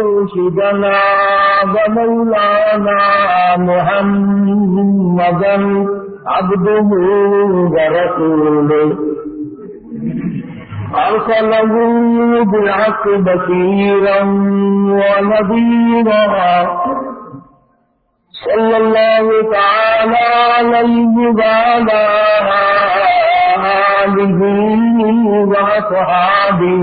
مرشدنا ومولانا محمدا عبده ورسوله. أرسله بالحق بشيرا ونذيرا. صلى الله تعالى عليه وعلى آله وأصحابه.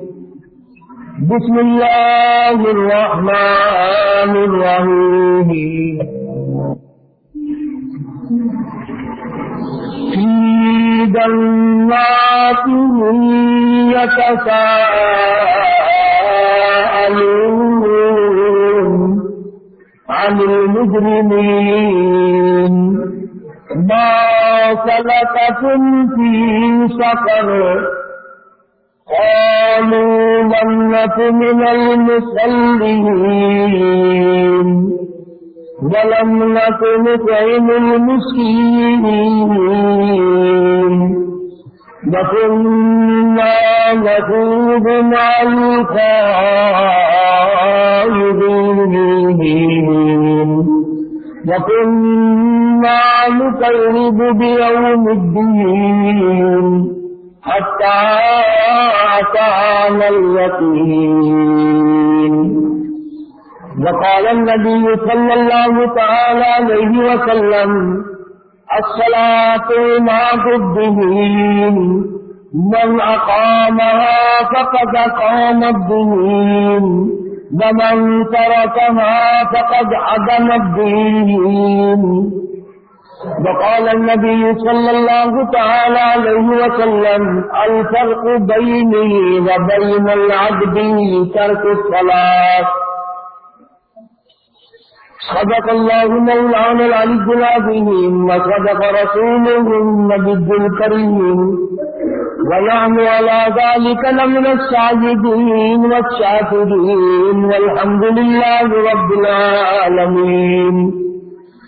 بسم الله الرحمن الرحيم في جنات يتساءلون عن المجرمين ما سلككم في سقر۔ قالوا لم نك من المصلين ولم نك نطعم المسكين وكنا نخوض مع الخائضين. وكنا نكذب بيوم الدين. حتى أتانا اليقين. وقال النبي صلى الله تعالى عليه وسلم، الصلاة مع الدين من أقامها فقد أقام الدين. ومن تركها فقد عدم الدين. وقال النبي صلى الله تعالى عليه وسلم، الفرق بيني وبين العبد ترك الصلاة. صدق الله مولانا العلي العظيم وصدق رسوله النبي الكريم. ونحن على ذلك لمن الشاهدين والشاكرين والحمد لله رب العالمين.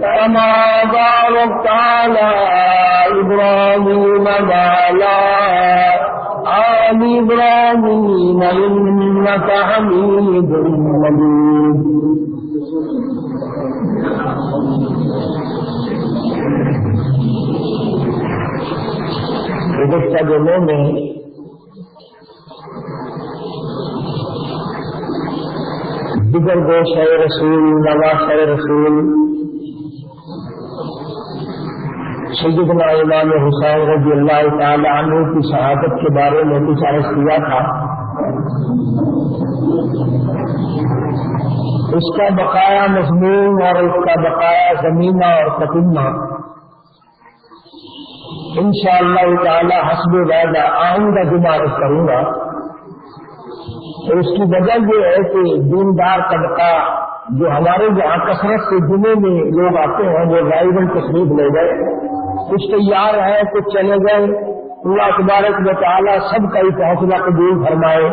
كما باركت على إبراهيم وعلى آل إبراهيم إنك حميد مجيد. گزشتہ دنوں میں دیگر گو شہ رسول نواز شہ رسول سیدنا امام حسین رضی اللہ تعالی عنہ کی شہادت کے بارے میں کچھ عرض کیا تھا۔ اس کا بقایا مضمون اور اس کا بقایا زمینہ اور قطمہ ان شاء اللہ تعالی حسب وعدہ آئندہ جمع کروں گا۔ تو اس کی وجہ یہ ہے کہ دیندار طبقہ جو ہمارے یہاں کثرت سے جمعے میں لوگ آتے ہیں، وہ غائباً تشریف لے گئے۔ کچھ تیار ہے کچھ چلے گئے اللہ تبارک و تعالیٰ سب کا ہی فیصلہ قبول فرمائے۔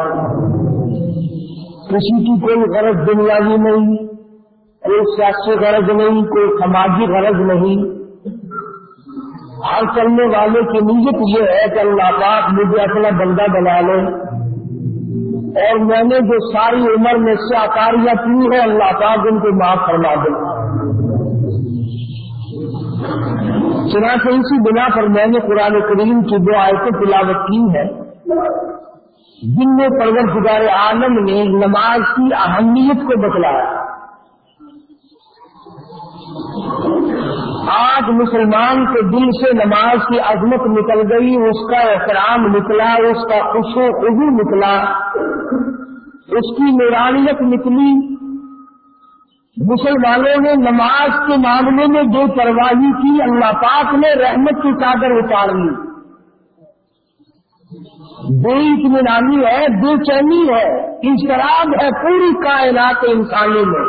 کسی کی کوئی غرض دنیاوی نہیں، کوئی سیاسی غرض نہیں، کوئی سماجی غرض نہیں۔ ہر چلنے والے کی نیت یہ ہے کہ اللہ پاک مجھے اپنا بندہ بنا لے۔ اور میں نے جو ساری عمر میں سے آکاریاں کی ہے اللہ پاک ان کو معاف فرما دے۔ چنانچہ اسی بنا پر میں نے قرآن کریم کی دو آیتیں تلاوت کی ہے جن میں پرور عالم نے نماز کی اہمیت کو بتلایا۔ آج مسلمان کے دل سے نماز کی عظمت نکل گئی، اس کا احترام نکلا، اس کا خوش و خوبی نکلا۔ اس کی نورانیت نکلی۔ مسلمانوں نے نماز کے معاملے میں جو پرواہی کی، اللہ پاک نے رحمت کی چادر اتار لی بے اطمینانی ہے، بے چینی ہے انشراب ہے پوری کائنات انسانی میں۔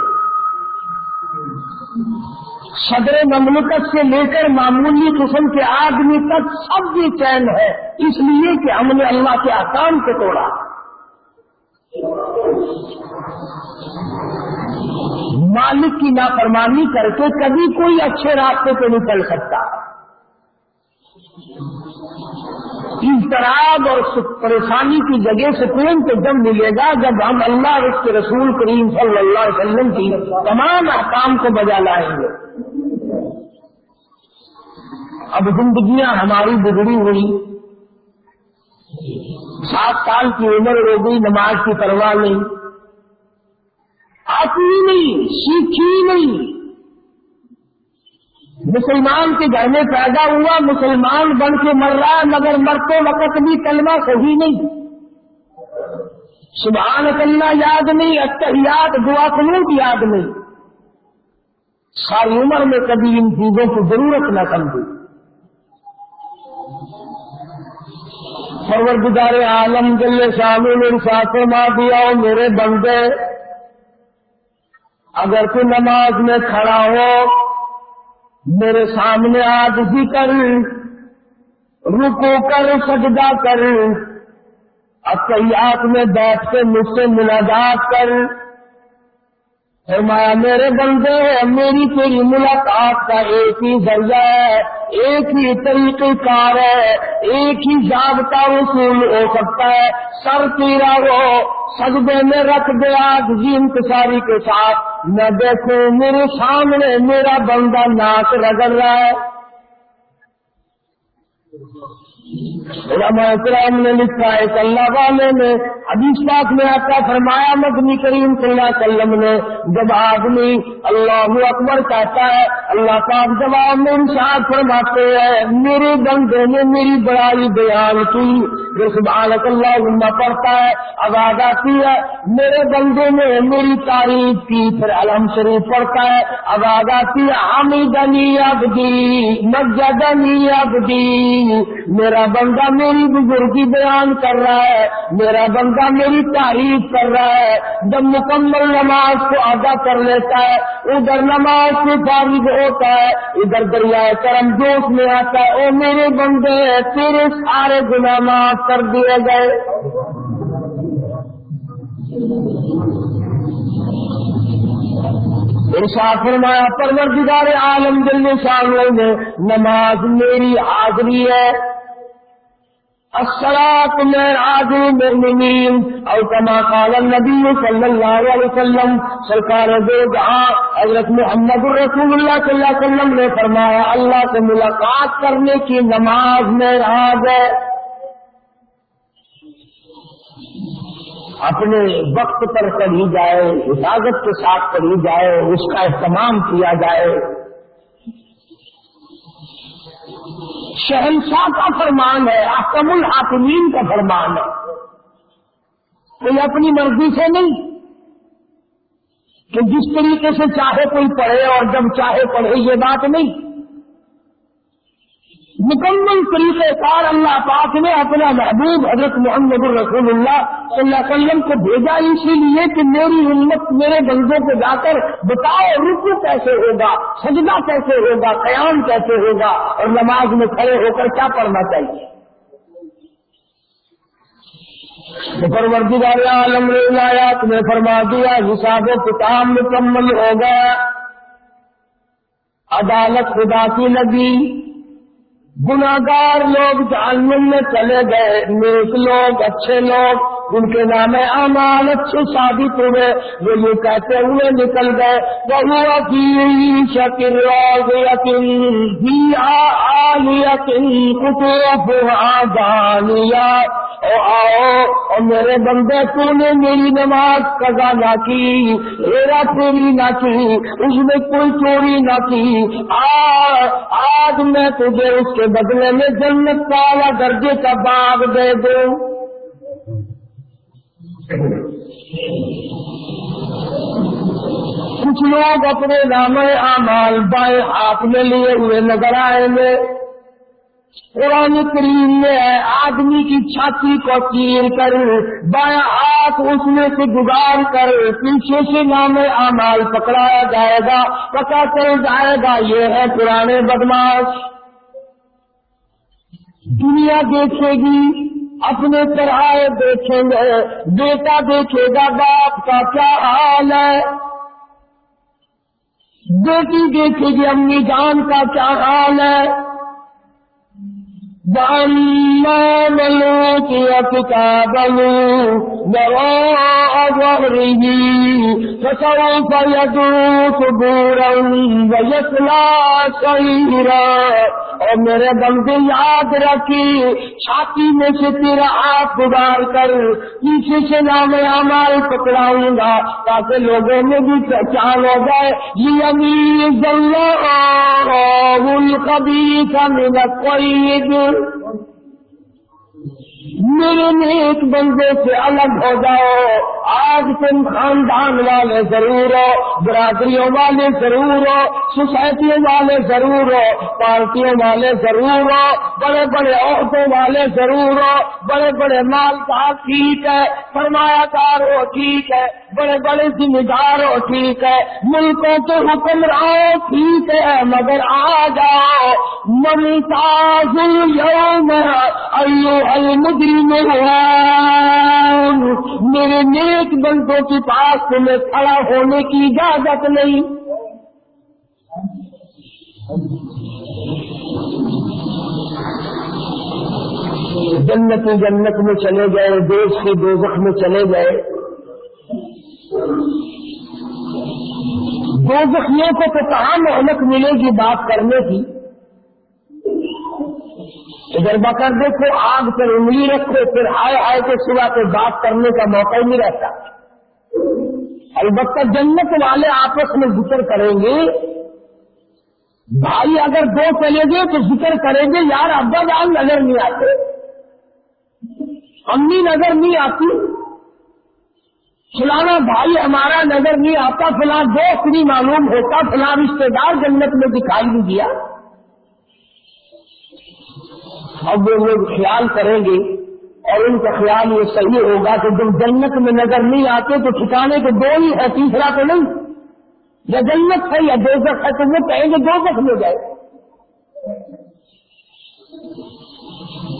صدر مملکت سے لے کر معمولی قسم کے آدمی تک سب بھی چین ہے، اس لیے کہ ہم نے اللہ کے آسان کو توڑا۔ مالک کی نافرمانی کر کے کبھی کوئی اچھے راستے پہ نہیں چل سکتا۔ اضطراب اور پریشانی کی جگہ سکون تو جب ملے گا، جب ہم اللہ اس کے رسول کریم صلی اللہ علیہ وسلم کی تمام احکام کو بجا لائیں گے۔ اب زندگیاں ہماری بگڑی ہوئی۔ سات سال کی عمر ہو گئی، نماز کی پرواہ نہیں۔ آتی نہیں، سیکھی نہیں۔ مسلمان کے گھر میں پیدا ہوا، مسلمان بن کے مر رہا، مگر مرتے وقت بھی کلمہ صحیح نہیں۔ سبحان اللہ، یاد نہیں اتحیات دعا قنوت، یاد نہیں۔ ساری عمر میں کبھی ان چیزوں کی ضرورت نہ سمجھی۔ پروردگار عالم جل شامل میرے ساتھ مار دیا میرے بندے اگر تو نماز میں کھڑا ہو، میرے سامنے آج بھی کر، رکو کر، سجدہ کر اقیات میں بیٹھ کے مجھ سے ملاقات کر۔ فرمایا، میرے بندے، میری تیری ملاقات کا ایک ہی ذریعہ ہے، ایک ہی طریقہ کار ہے، ایک ہی ضابطہ وصول ہو سکتا ہے۔ سر تیرا ہو سجدے میں رکھ دے آج جی انتظاری کے ساتھ۔ میں دیکھوں، میرے سامنے میرا بندہ ناک رگڑ رہا ہے۔ علماء کرام نے لکھا ہے کہ اللہ والے نے حدیث پاک میں آتا فرمایا، مدنی کریم صلی اللہ علیہ وسلم نے، جب آدمی اللہ اکبر کہتا ہے، اللہ پاک جواب میں انشاء فرماتے ہیں، میرے بندے نے میری بڑائی بیان کی، جو سبحانک اللہ عمہ پڑھتا ہے، آواز آتی ہے، میرے بندے نے میری تعریف کی، پھر الحم شریف پڑھتا ہے، آواز آتی ہے، حمیدنی عبدی مجدنی عبدی، میرا بندہ میری بزرگی بیان کر رہا ہے، میرا بندہ میری تعریف کر رہا ہے۔ جب مکمل نماز کو ادا کر لیتا ہے، ادھر نماز سے فارغ ہوتا ہے، ادھر دریائے کرم جوش میں آتا ہے۔ او میرے بندے، تیرے سارے گناہ معاف کر دیے گئے۔ ارشاد فرمایا، پروردگار عالم دل شامل میں نماز میری حاضری ہے۔ الصلاة معراج المؤمنین او کما قال النبی صلی اللہ علیہ وسلم، سرکار دو جہاں حضرت محمد رسول اللہ صلی اللہ علیہ وسلم نے فرمایا، اللہ سے ملاقات کرنے کی نماز معراج ہے۔ اپنے وقت پر پڑھی جائے، حفاظت کے ساتھ پڑھی جائے، اس کا اہتمام کیا جائے۔ شہنشاہ کا فرمان ہے، احکم الحاکمین کا فرمان ہے۔ کوئی اپنی مرضی سے نہیں کہ جس طریقے سے چاہے کوئی پڑھے اور جب چاہے پڑھے، یہ بات نہیں۔ مکمل طریقہ کار اللہ پاک نے اپنا محبوب حضرت محمد الرسول اللہ صلی اللہ علیہ وسلم کو بھیجا، اسی لیے کہ میری امت میرے بندوں کو جا کر بتاؤ رکو کیسے ہوگا، سجدہ کیسے ہوگا، قیام کیسے ہوگا، اور نماز میں کھڑے ہو کر کیا پڑھنا چاہیے؟ پروردگار عالم روایات میں فرما دیا، حساب و کتاب مکمل ہو گیا۔ عدالت خدا کی لگی۔ گناگار لوگ جہنم میں چلے گئے نیک لوگ اچھے لوگ۔ ان کے نام امان اچھے ثابت ہوئے، وہ یہ کہتے ہوئے نکل گئے وہ دانیا او آؤ اور میرے بندے تو نے میری نماز قضا نہ کی، میرا چوری نہ کی، اس میں کوئی چوری نہ کی۔ آج میں تجھے اس کے بدلے میں جنت والا درجے کا باغ دے دوں۔ کچھ لوگ اپنے نام اعمال بائیں ہاتھ میں لیے ہوئے نظر آئے گے قرآن کریم میں ہے، آدمی کی چھاتی کو چیر کر بائیں ہاتھ اس میں سے گزار کر پیچھے سے نام اعمال پکڑایا جائے گا۔ پتا چل جائے گا، یہ ہے پرانے بدماش۔ دنیا دیکھے گی۔ اپنے طرح دیکھیں گے۔ بیٹا دیکھے گا باپ کا کیا حال ہے۔ بیٹی دیکھے گی امی جان کا کیا حال ہے۔ بلو کیا بلو فسوف يدوس بورا ويسلى سعيرا اور میرے بندے یاد رکھی چھاتی میں سے تیرا آپ گزار کر پیچھے سے نام امال پکڑاؤں گا، تاکہ لوگوں میں بھی پہچان ہو جائے۔ یہ امیر کبھی کا میرا کوئی میرے نیک بندے سے الگ ہو جاؤ۔ آج تم خاندان والے ضرور ہو، برادریوں والے ضرور ہو، سوسائٹیوں والے ضرور ہو، پارٹیوں والے ضرور ہو، بڑے بڑے عورتوں والے ضرور ہو، بڑے بڑے مالدار ٹھیک ہے سرمایہ کار ہو ٹھیک ہے۔ بڑے بڑے ذمہ دار ہو ٹھیک ہے، ملکوں کے حکمران ٹھیک ہے، مگر آ جاؤ، ممتاز یوم ایو المجرم میرے نیک بندوں کے پاس تمہیں کھڑا ہونے کی اجازت نہیں۔ جنت جنت میں چلے گئے، دیش کے دوزخ میں چلے گئے۔ دو زخمیوں کو تو کہاں محنت ملے گی بات کرنے کی۔ ادھر بکر دیکھو، آگ پر انگلی رکھو، پھر آئے آئے کے صبح پہ بات کرنے کا موقع ہی نہیں رہتا۔ البتہ جنت والے آپس میں ذکر کریں گے۔ بھائی اگر دو چلے گے تو ذکر کریں گے، یار ابا جان نظر نہیں آتے۔ امی نظر نہیں آتی۔ فلانا بھائی ہمارا نظر نہیں آتا، فلاں دوست نہیں معلوم ہوتا، فلاں رشتے دار جنت میں دکھائی نہیں دیا۔ اب وہ لوگ خیال کریں گے اور ان کا خیال یہ صحیح ہوگا کہ جب جنت میں نظر نہیں آتے تو ٹھکانے کے دو ہی ہے تیسرا تو نہیں۔ یا جنت ہے یا دو ہے، تو وہ کہیں گے دو سخ میں جائے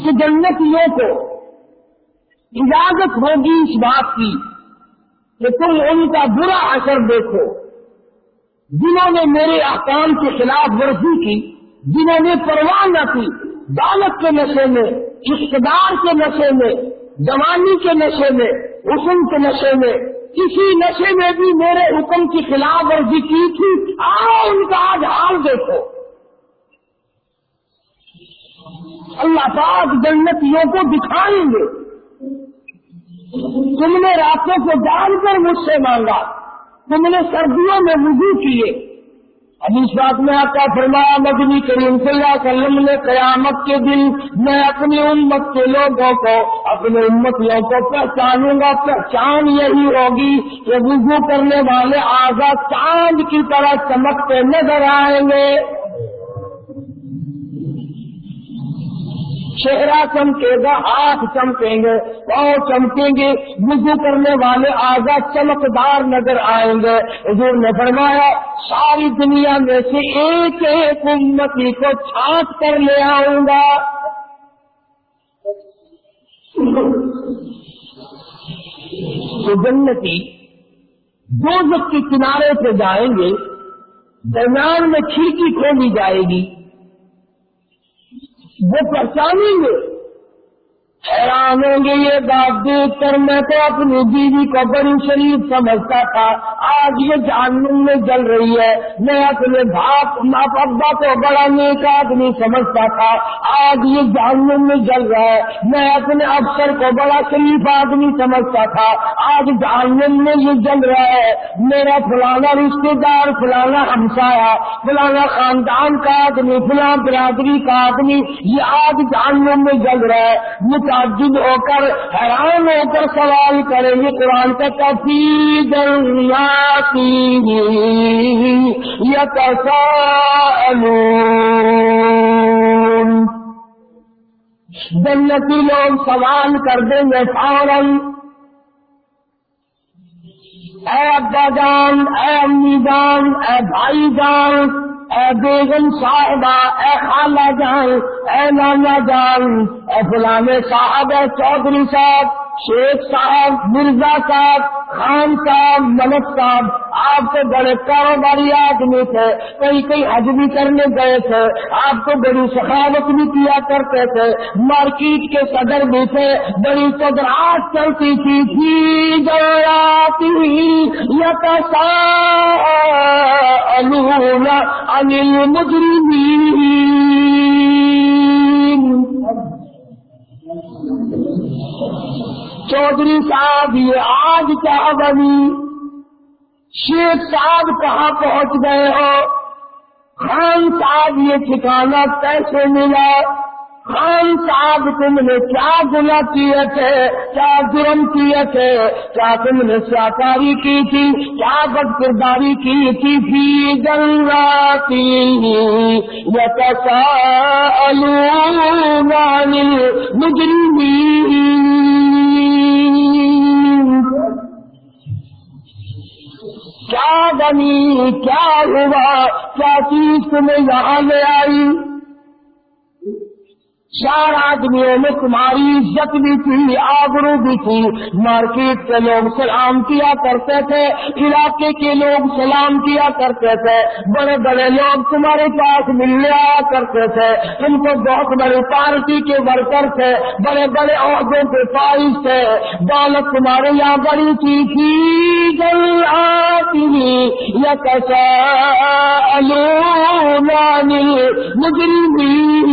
کہ جنتوں کو اجازت ہوگی اس بات کی۔ کہ تم ان کا برا اثر دیکھو۔ جنہوں نے میرے احکام کے خلاف ورزی کی، جنہوں نے پرواہ نہ کی، دولت کے نشے میں، اقتدار کے نشے میں، جوانی کے نشے میں حکم کے نشے میں، کسی نشے میں بھی میرے حکم کی خلاف ورزی کی تھی، آؤ ان کا آج حال دیکھو۔ اللہ پاک جنتیوں کو دکھائیں گے۔ تم نے راتوں کو جان کر مجھ سے مانگا۔ تم نے سردیوں میں وضو کیے۔ اب اس بات میں آپ کا فرمایا مدنی کریم صلی اللہ علیہ وسلم نے قیامت کے دن میں اپنی امت کے لوگوں کو اپنے امتیوں کو پہچانوں گا۔ پہچان یہی ہوگی کہ وضو کرنے والے آزاد چاند کی طرح چمکتے نظر آئیں گے۔ چہرہ چمکے گا، ہاتھ چمکیں گے، پاؤں چمکیں گے، وضو کرنے والے آزاد چمکدار نظر آئیں گے۔ حضور نے فرمایا، ساری دنیا میں سے ایک ایک امتی کو چھانٹ کر لے آؤں گا۔ تو جنتی دو کے کنارے پہ جائیں گے، درمیان میں کھڑکی کھولی جائے گی۔ وہ پہچانیں گے حیران ہوں گے یہ بات دیکھ کر میں تو اپنی بیوی کو بڑی شریف سمجھتا تھا۔ آج یہ جہنم میں جل رہی ہے۔ میں اپنے باپ ابا کو بڑا نیک آدمی سمجھتا تھا۔ آج یہ جہنم میں جل رہا ہے۔ میں اپنے افسر کو بڑا شریف آدمی سمجھتا تھا۔ آج جہنم میں یہ جل رہا ہے۔ میرا فلانا رشتے دار، فلانا ہمسایا فلانا خاندان کا آدمی، فلاں برادری کا آدمی، یہ آج جہنم میں جل رہا ہے۔ متعدد ہو کر حیران ہو کر سوال کریں گے، قرآن کا کافی دریاتی یا کیسا جنتی لوگ سوال کر دیں گے فوراً۔ اے ابا جان، اے امی جان، اے بھائی جان اے بیگم صاحبہ، اے خالہ جان، اے نانا جان، اے فلانے صاحب، اے چودھری صاحب۔ شیخ صاحب، مرزا صاحب، خان صاحب، ملک صاحب، آپ کو بڑے کاروباری آدمی تھے، کئی کئی حج بھی کرنے گئے تھے، آپ کو بڑی سخاوت بھی کیا کرتے تھے، مارکیٹ کے صدر بھی تھے، بڑی قدرات چلتی تھی یا کیسا انل مجرمین چودھری صاحب، یہ آج کیا بنی شیخ صاحب کہاں پہنچ گئے ہو؟ خان صاحب، یہ ٹھکانا کیسے ملا؟ خان صاحب، تم نے کیا گنا کیے تھے؟ کیا جرم کیے تھے؟ کیا تم نے سیاکاری کی تھی؟ کیا بد کرداری کی تھی؟ فی گنگاتی یا کیسا مجرمی کیا بنی کیا ہوا؟ کیا چیز تمہیں یہاں لے آئی؟ چار آدمیوں میں تمہاری عزت بھی تھی آبرو بھی تھی مارکیٹ کے لوگ سلام کیا کرتے تھے، علاقے کے لوگ سلام کیا کرتے تھے۔ بڑے بڑے لوگ تمہارے پاس ملنے آیا کرتے تھے۔ تم کو بہت بڑے پارٹی کے ورکر تھے، بڑے بڑے عہدوں کے فائز تھے۔ دولت تمہارے یہاں بڑی تھی تھی یا کیسا مجرمی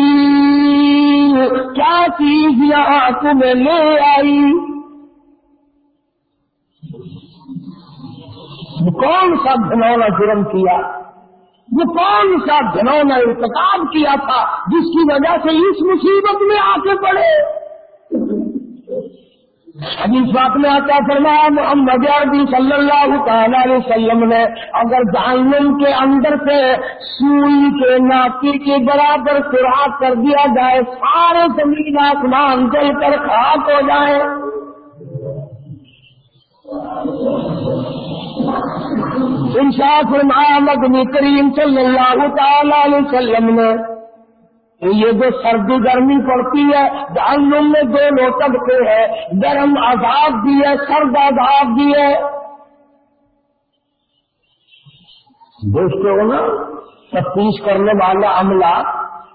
کیا چیز یہاں تمہیں لے آئی؟ کون سا دھنونا جرم کیا؟ وہ کون سا دھنونا ارتقاب کیا تھا جس کی وجہ سے اس مصیبت میں آ کے پڑے حدیث بات میں آتا فرمایا، محمد عربی صلی اللہ تعالی علیہ وسلم نے اگر جہنم کے اندر سے سوئی کے ناپی کے برابر سراغ کر دیا جائے، سارے زمین آسمان جل کر خاک ہو جائے۔ انشاء فرمایا مدنی کریم صلی اللہ تعالی علیہ وسلم نے یہ جو سردی گرمی پڑتی ہے جہنم میں دو لو طبقے ہیں گرم عذاب بھی ہے، سرد عذاب بھی ہے۔ دوستوں نا، تفتیش کرنے والا عملہ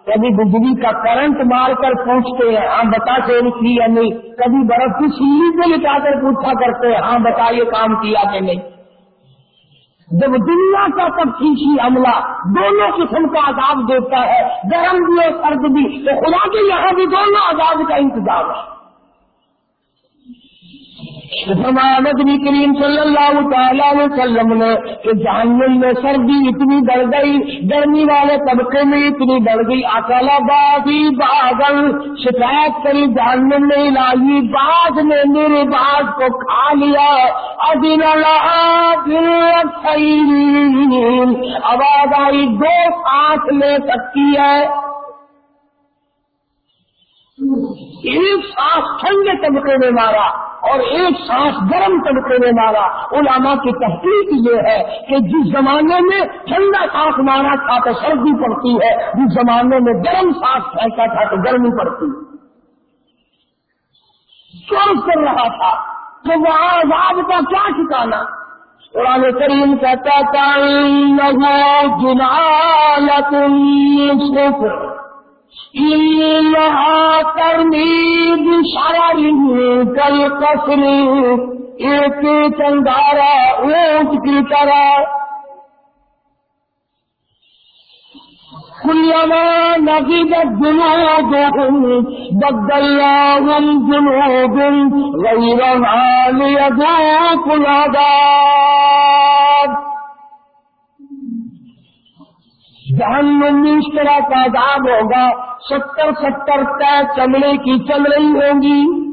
کبھی بجلی کا کرنٹ مار کر پوچھتے ہیں ہاں بتا سے کی یا نہیں؟ کبھی برف کی سیلی کو لٹا کر پوچھا کرتے ہیں ہاں بتائیے کام کیا کہ نہیں جب دنیا کا تفتیشی عملہ دونوں قسم کا عذاب دیتا ہے، گرم بھی اور سرد بھی، تو خدا کے یہاں بھی دونوں عذاب کا انتظام ہے۔ نبی کریم صلی اللہ تعالی علیہ وسلم نے کہ جہنم میں سردی اتنی بڑھ گئی، گرمی والے طبقے میں اتنی بڑھ گئی، اکالا بادی باغل، شکایت کری، جہنم میں لائی باغ نے میرے باغ کو کھا لیا۔ ابھی آواز آئی، دو سانس لے سکتی ہے۔ ایک سانس ٹھنڈے طبقے میں مارا اور ایک سانس گرم طبقے میں مارا۔ علماء کی تحقیق یہ ہے کہ جس زمانے میں ٹھنڈا سانس مارا تھا تو سردی پڑتی ہے، جس زمانے میں گرم سانس پھینکا تھا تو گرمی پڑتی۔ چوس کر رہا تھا تو وہاں آزاد کا کیا ٹھکانا قرآن کریم کہتا تھا جنا تم إنها ترمي بشرر كالقصر ایک چندارا اونٹ کی طرح۔ كلما نضجت جنوبهم بدلناهم جنوب غيرها ليذوقوا العذاب جہنم میں اس طرح کا عذاب ہوگا، ستر ستر طے چمڑے کی چل رہی ہوں گی۔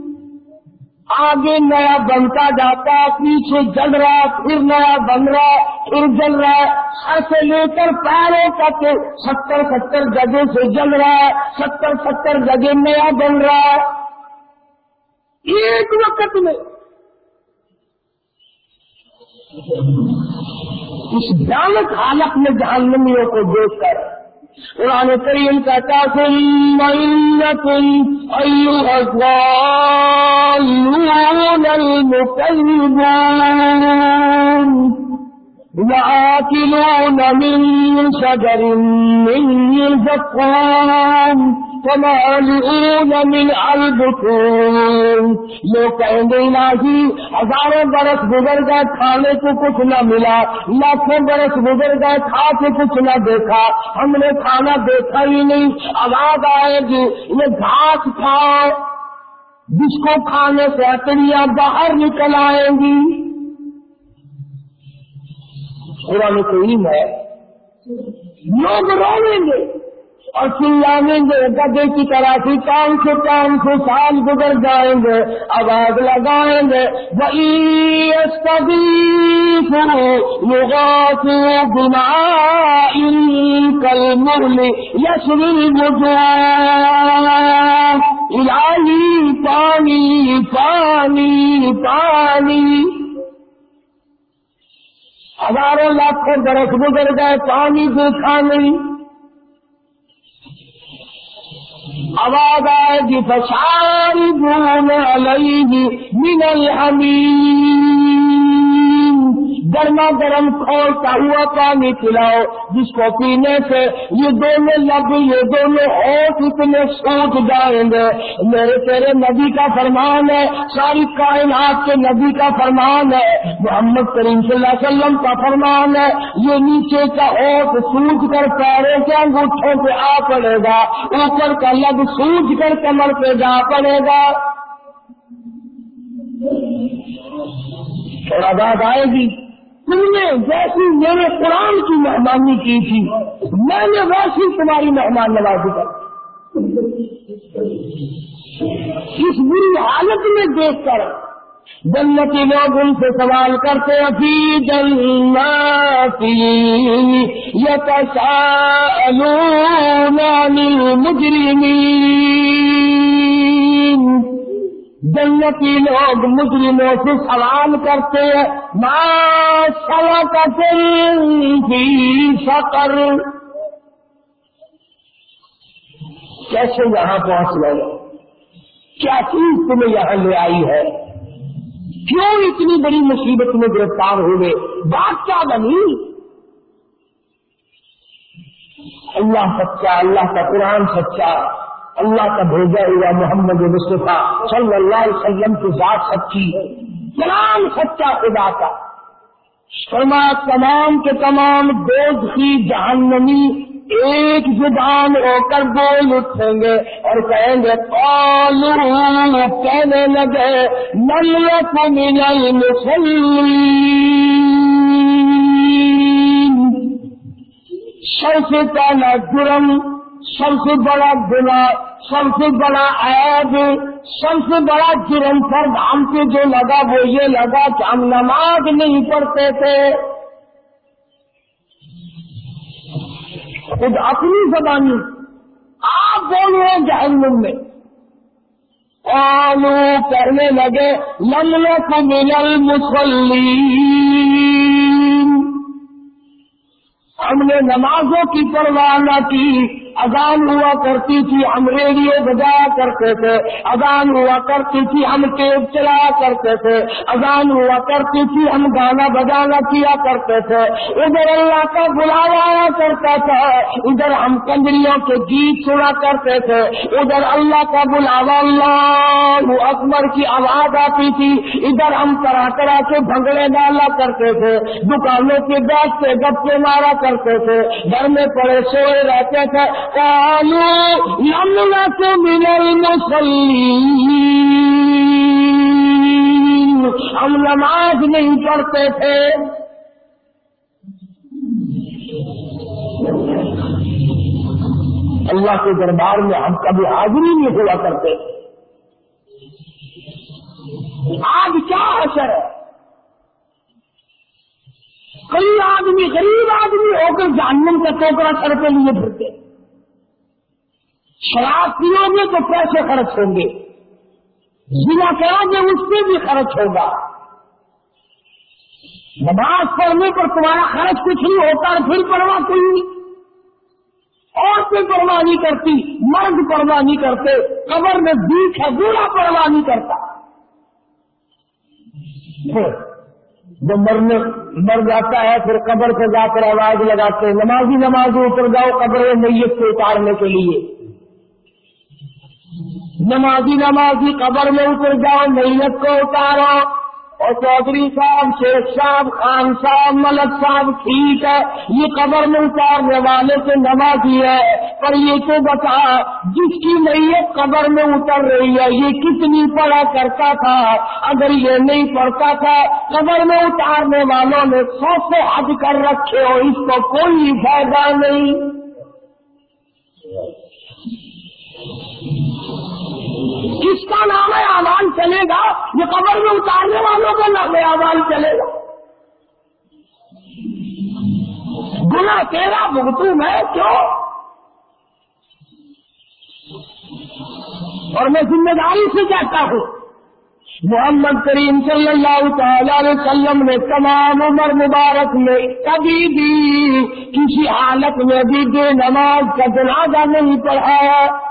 آگے نیا بنتا جاتا، پیچھے جل رہا، پھر نیا بن رہا، پھر جل رہا۔ سر سے لے کر پیروں تک ستر ستر جگہ سے جل رہا ہے ستر ستر جگہ نیا بن رہا۔ ہے ایک وقت میں اس جانت حالت میں جہنمیوں کو دیکھ کر۔ قرآن کریم کا تاکم مینکم ایوہ الظالون المکذبون لآکلون من شجر من زقان فمالئون من البطون لوگ کہیں گے الہی جی، ہزاروں برس گزر گئے، کھانے کو کچھ نہ ملا، لاکھوں برس گزر گئے، کھا کے کچھ نہ دیکھا، ہم نے کھانا دیکھا ہی نہیں، آواز آئے گی، یہ گھاس کھاؤ۔ جس کو کھانے سے اکڑیاں باہر نکل آئیں گی۔ قرآن کریم ہے، لوگ رویں گے۔ اور چلانے گے گدے کی طرح سے کام سے کام سال گزر جائیں گے، آواز لگائیں گے۔ بنا کل محل یشری الہی پانی پانی پانی ہزاروں لاکھوں برس گزر گئے، پانی دیکھا نہیں۔ الضبابات فشاربون عليه من الحميم. گرما گرم کھولتا ہوا پانی پلاؤ، جس کو پینے سے یہ دونوں لب یہ دونوں ہوٹ اتنے سوچ جائیں گے۔ میرے تیرے نبی کا فرمان ہے، ساری کائنات کے نبی کا فرمان ہے۔ محمد کریم صلی اللہ علیہ وسلم کا فرمان ہے، یہ نیچے کا ہوٹ سوچ کر پیروں کے انگوٹھوں پہ آ پڑے گا، اوپر کا لب سوچ کر کمر پہ جا پڑے گا۔ تھوڑا بات آئے گی؟ تم نے جیسی میرے قرآن کی مہمانی کی تھی، میں نے ویسی تمہاری مہمان نوازی کر اس بری حالت میں دیکھ کر جنتی لوگ ان سے سوال کرتے ابھی جنتی یتساءلون جنتی لوگ مجرموں سے سوال کرتے ہیں۔ ماں سوا شکر کیسے یہاں پہنچ گئے کیا چیز تمہیں یہاں لے آئی ہے؟ کیوں اتنی بڑی مصیبت میں گرفتار ہوئے؟ بات کیا بنی؟ اللہ سچا، اللہ کا قرآن سچا۔ اللہ کا بھیجا ہوا محمد مصطفیٰ صلی اللہ علیہ وسلم کی ذات سچی ہے۔ تمام سچا خدا کا۔ فرما تمام کے تمام دوست کی جہنمی ایک زبان ہو کر بول اٹھیں گے اور کہیں گے کہنے لگے نلت من المسلمین۔ سب سے جرم سب سے بڑا گنا سب سے بڑا عیب، سب سے بڑا جرم پر ہم سے جو لگا وہ یہ لگا کہ ہم نماز نہیں پڑھتے تھے۔ خود اپنی زبانی آپ بولو جہنم میں۔ آلو کرنے لگے لملک من المسلین ہم نے نمازوں کی پرواہ نہ کی۔ اذان ہوا کرتی تھی، ہم ریڈیو بجایا کرتے تھے۔ اذان ہوا کرتی تھی، ہم ٹیپ چلایا کرتے تھے۔ اذان ہوا کرتی تھی، ہم گانا بجانا کیا کرتے تھے۔ ادھر اللہ کا بلاوا آیا کرتا تھا، ادھر ہم کنجریوں کے گیت سنا کرتے تھے۔ ادھر اللہ کا بلاوا، اللہ اکبر کی آواز آتی تھی۔ ادھر ہم طرح طرح کے بھنگڑے ڈالا کرتے تھے۔ دکانوں کے بیٹھ سے گپے مارا کرتے تھے۔ گھر میں پڑے سوئے رہتے تھے۔ سے ملل مسلی ہم نماز نہیں پڑھتے تھے۔ اللہ کے دربار میں ہم کبھی حاضری نہیں ہوا کرتے۔ آج کیا اثر ہے؟ کئی آدمی غریب آدمی ہو کر جہنم کا ٹوکرا سر کے لیے پھرتے۔ شراب پیو گے تو پیسے خرچ ہوں گے جنا کرو گے اس پہ بھی خرچ ہوگا۔ نماز پڑھنے پر تمہارا خرچ کچھ نہیں ہوتا، پھر پرواہ کوئی نہیں۔ اور کوئی پرواہ نہیں کرتی، مرد پرواہ نہیں کرتے، قبر میں بیچ ہے، بوڑھا پرواہ نہیں کرتا۔ جو مرنے مر جاتا ہے، پھر قبر سے جا کر آواز لگاتے ہیں، نمازی نمازی اتر جاؤ قبر میت کو اتارنے کے لیے۔ نمازی نمازی قبر میں اتر جاؤ میت کو اتارو۔ اور چودھری صاحب، شیخ صاحب، خان صاحب، ملک صاحب، ٹھیک ہے، یہ قبر میں اتارنے والے سے نمازی ہے۔ پر یہ تو بتا، جس کی نیت قبر میں اتر رہی ہے، یہ کتنی پڑھا کرتا تھا؟ اگر یہ نہیں پڑھتا تھا، قبر میں اتارنے والوں نے سو سے حد کر رکھے ہو، اس کو کوئی فائدہ نہیں۔ کس کا نام ہے آواز چلے گا؟ یہ قبر میں اتارنے والوں کا نام ہے آواز چلے گا۔ گنا تیرا بھگتو میں کیوں؟ اور میں ذمہ داری سے کہتا ہوں، محمد کریم صلی اللہ تعالی علیہ وسلم نے تمام عمر مبارک میں کبھی بھی کسی حالت میں بھی بے نماز کا جنازہ نہیں پڑھایا۔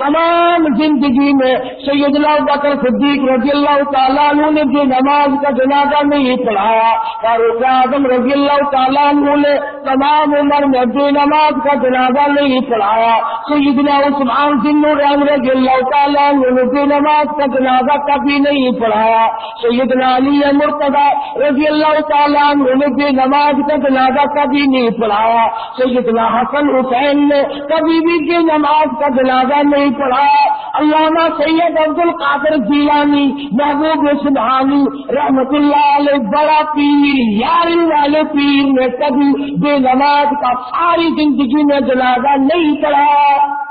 تمام زندگی میں سید اللہ بکر صدیق رضی اللہ تعالیٰ عنہ نے جو نماز کا جنازہ نہیں پڑھایا، فاروق اعظم رضی اللہ تعالیٰ عنہ نے تمام عمر میں جو نماز کا جنازہ نہیں پڑھایا۔ سیدنا عثمان سن رحم رضی اللہ تعالیٰ عنہ نے جو نماز کا جنازہ کبھی نہیں پڑھایا۔ سیدنا علی مرتضی رضی اللہ تعالیٰ عنہ نے جو نماز کا جنازہ کبھی نہیں پڑھایا۔ سیدنا حسن حسین نے کبھی بھی جو نماز کا جنازہ نہیں نہیں پڑھا۔ علامہ سید عبد القادر جیلانی، محبوب سبحانی، رحمت اللہ علیہ، بڑا پیر یار والے پیر نے کبھی بے نماز کا ساری زندگی میں جنازہ نہیں پڑھا۔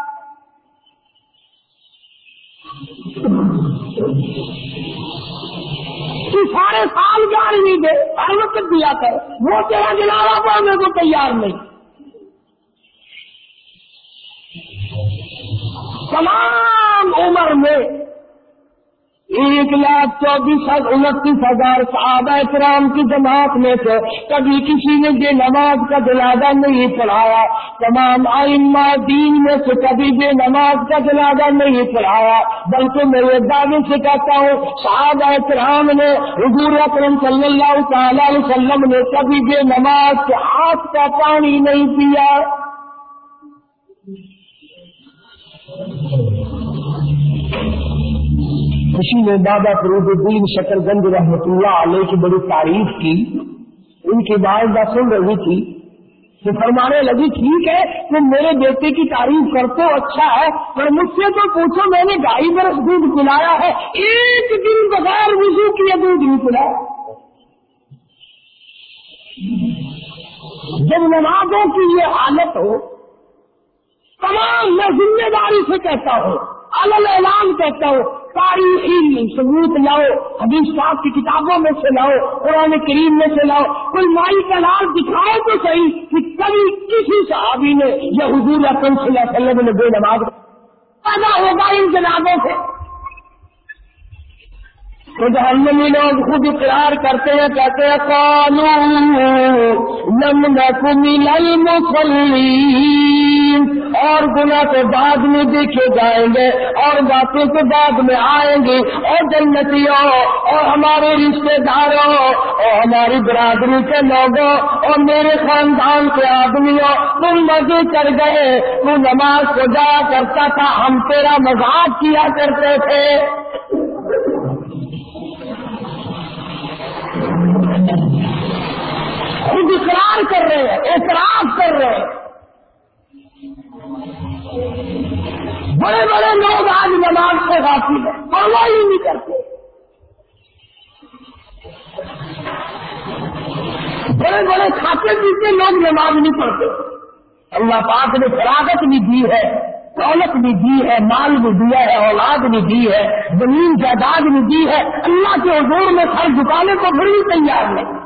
سارے سال جان نہیں دے، ہر وقت دیا کر وہ تیرا جنازہ پڑھنے کو تیار نہیں۔ تمام عمر میں ایک لاکھ چوبیس انتیس ہزار صحابہ کرام کی جماعت میں سے کبھی کسی نے یہ نماز کا جنازہ نہیں پڑھایا، تمام آئمہ دین میں سے کبھی بھی نماز کا جنازہ نہیں پڑھایا، بلکہ میں یہ دعوے سے کہتا ہوں، صحابہ کرام نے، حضور اکرم صلی اللہ تعالی علیہ وسلم نے کبھی بھی نماز کے ہاتھ کا پانی نہیں پیا۔ کسی نے بابا فرید الدین شکر گنج رحمت اللہ علیہ کی بڑی تعریف کی۔ ان کی بات سن رہی تھی۔ تو فرمانے لگی، ٹھیک ہے، تم میرے بیٹے کی تعریف کرتے ہو اچھا ہے، پر مجھ سے تو پوچھو، میں نے ڈھائی برس دودھ پلایا ہے۔ ایک دن بغیر وضو کیے دودھ نہیں پلایا۔ جب نمازوں کی یہ حالت ہو، تمام میں ذمہ داری سے کہتا ہوں الگ اعلان کہتا ہوں، تاریخی ثبوت لاؤ، حدیث صاحب کی کتابوں میں سے لاؤ، قرآن کریم میں سے لاؤ۔ کوئی مائی کا نام دکھائے تو صحیح کہ کبھی کسی صحابی نے یا حضور اکرم صلی اللہ علیہ وسلم نے بے نماز پیدا ہوگا ان جنابوں سے۔ تو جہنمی لوگ خود اقرار کرتے ہیں، کہتے ہیں قانون لم نکمل المصلین اور گناہ کے بعد میں دیکھے جائیں گے اور باتوں کے بعد میں آئیں گے۔ اور جنتیوں اور ہمارے رشتے داروں اور ہماری برادری کے لوگوں اور میرے خاندان کے آدمیوں، تم مزے کر گئے۔ تو نماز کو جا کرتا تھا، ہم تیرا مذاق کیا کرتے تھے۔ خود اقرار کر رہے ہیں اعتراض کر رہے۔ ہیں بڑے بڑے لوگ آج نماز سے غافل ہیں پرواہ ہی نہیں کرتے۔ بڑے بڑے کھاتے پیتے لوگ نماز نہیں پڑھتے۔ اللہ پاک نے فراغت بھی دی ہے، دولت بھی دی ہے، مال بھی دیا ہے، اولاد بھی دی ہے، زمین جائیداد بھی دی ہے۔ اللہ کے حضور میں سر جھکانے کو پھر بھی تیار نہیں۔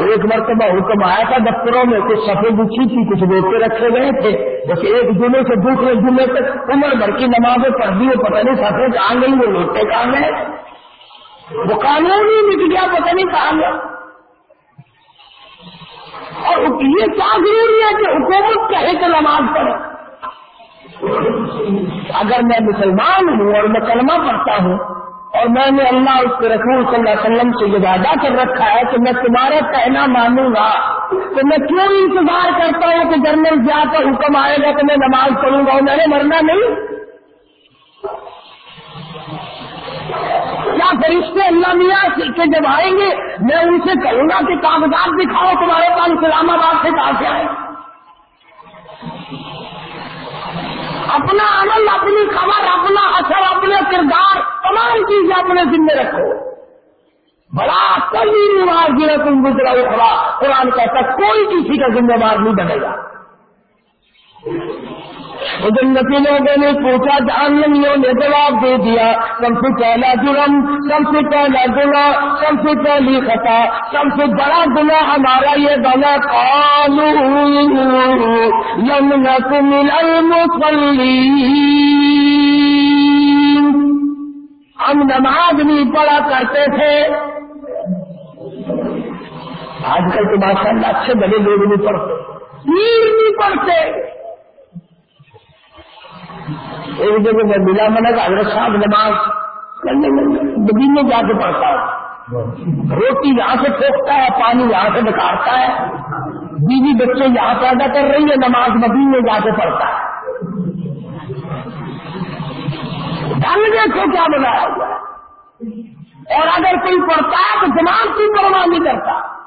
ایک مرتبہ حکم آیا تھا دفتروں میں، کچھ سفید اچھی تھی کچھ روکے رکھے گئے تھے۔ بس ایک جمعے سے دوسرے جمعے تک عمر بھر کی نمازیں پڑھ دی پتہ نہیں سفید کہاں گئی وہ لوٹے کہاں گئے وہ قانون ہی مٹ گیا، پتہ نہیں کہاں گیا۔ اور یہ کیا ضروری ہے کہ حکومت کہے کہ نماز پڑھے۔ اگر میں مسلمان ہوں اور میں کلمہ پڑھتا ہوں اور میں نے اللہ اس کے رسول صلی اللہ علیہ وسلم سے یہ وعدہ کر رکھا ہے کہ میں تمہارا کہنا مانوں گا تو میں کیوں انتظار کرتا ہوں کہ جنرل جا کر حکم آئے گا کہ میں نماز پڑھوں گا اور میں نے مرنا نہیں؟ کیا فرشتے اللہ میاں کے جب آئیں گے، میں ان سے کہوں گا کہ کاغذات دکھاؤ، تمہارے پاس اسلام آباد سے کہاں سے آئے اپنا عمل، اپنی خبر، اپنا اثر، اپنے کردار تمام چیزیں اپنے ذمے رکھو۔ بڑا کبھی نماز گرے تم گزرا اخرا قرآن کہتا کوئی کسی کا ذمہ دار نہیں بنے گا۔ جنتی لوگوں نے پوچھا جاننیوں نے جواب دے دیا، سب سے پہلا جرم، سب سے پہلا گنا سب سے پہلی خطا، سب سے بڑا گنا ہمارا یہ بنا قانون یمن مل ہم نماز نہیں پڑھا کرتے تھے۔ آج کل تو ماشاء اللہ اچھے بڑے لوگ نہیں پڑھتے۔ پیر نہیں پڑھتے۔ ایک جگہ میں ملا میں نے حضرت صاحب، نماز کرنے میں جا کے پڑھتا ہے روٹی یہاں سے پھونکتا ہے، پانی یہاں سے نکالتا ہے۔ بیوی بچے یہاں پیدا کر رہی ہے نماز مدین میں جا کے پڑھتا ہے۔ ڈنگ دیکھو کیا بنایا ہوا ہے۔ اور اگر کوئی پڑھتا ہے تو دماغ کی پرواہ نہیں کرتا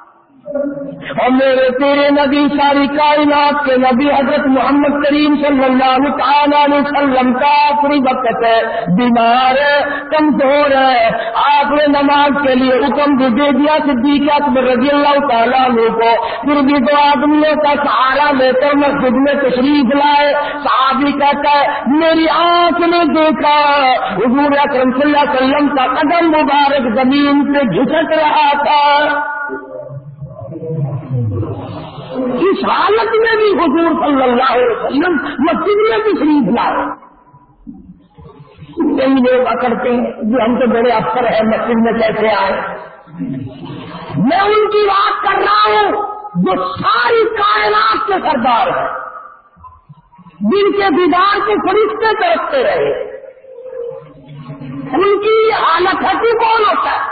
اور میرے تیرے نبی، ساری کائنات کے نبی، حضرت محمد کریم صلی اللہ تعالیٰ علیہ وسلم کا پوری وقت ہے۔ بیمار ہے، کمزور ہے۔ آپ نے نماز کے لیے حکم بھی دے دیا صدیق اکبر رضی اللہ تعالیٰ عنہ کو۔ پھر بھی دو آدمیوں کا سہارا لے کر مسجد میں تشریف لائے۔ صحابی کہتا ہے، میری آنکھ نے دیکھا۔ حضور اکرم صلی اللہ علیہ وسلم کا قدم مبارک زمین پہ جھٹک رہا تھا۔ اس حالت میں بھی حضور صلی اللہ علیہ وسلم مسجد میں بھی شریف لائے کئی لوگ اکڑتے ہیں جو ہم تو بڑے افسر ہیں، مسجد میں کیسے آئے؟ میں ان کی بات کر رہا ہوں جو ساری کائنات کے سردار ہیں، جن کے دیدار کے فرشتے کرتے رہے۔ ان کی حالت ہے کہ کون ہوتا ہے؟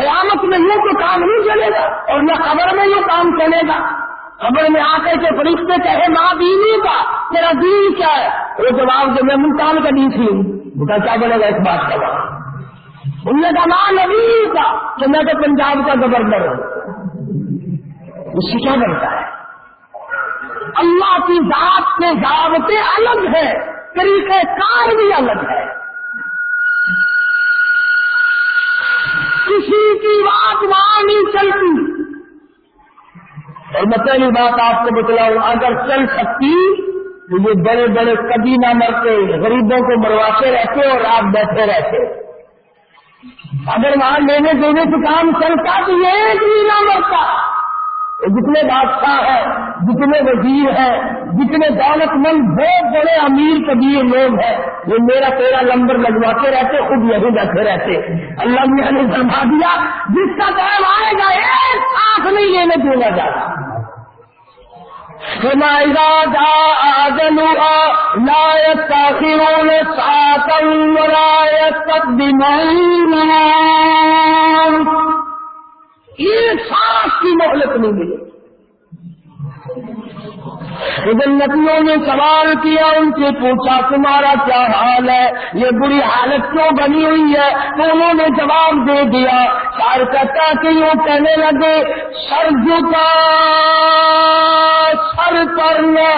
قیامت میں یہ تو کام نہیں چلے گا اور نہ خبر میں یہ کام چلے گا۔ خبر میں آ کر کے فرشتے کہے، ماں بیوی کا تیرا دین کیا ہے؟ وہ جواب جو میں ملتان کا دی تھی۔ بتا کیا بنے گا اس بات کا ان نے کہا، ماں نبی کا کہ میں تو پنجاب کا گورنر ہوں۔ اس سے کیا بنتا ہے؟ اللہ کی ذات کے ضابطے الگ ہے طریقہ کار بھی الگ ہے۔ کی بات وہاں نہیں چلتی۔ اور میں پہلی بات آپ کو بتلاؤں، اگر چل سکتی تو یہ بڑے بڑے کبھی نہ مرتے، غریبوں کو مرواتے رہتے اور آپ بیٹھے رہتے۔ اگر وہاں لینے دینے سے کام چلتا تو یہ ایک بھی نہ مرتا۔ جتنے بادشاہ ہیں، جتنے وزیر ہیں، جتنے دولت مند بہت بڑے امیر کبیر لوگ ہیں، وہ میرا تیرا نمبر لگواتے رہتے، خود یہی بیٹھے رہتے۔ اللہ میاں نے فرما دیا، جس کا ٹائم آئے گا، ایک آنکھ نہیں لینے دے گا جاتا ایک سانس کی مہلت نہیں ملے جنتیوں نے سوال کیا، ان سے پوچھا، تمہارا کیا حال ہے؟ یہ بری حالت کیوں بنی ہوئی ہے؟ تو انہوں نے جواب دے دیا چار کتا کہ یوں کہنے لگے، سر جھکا، سر کرنے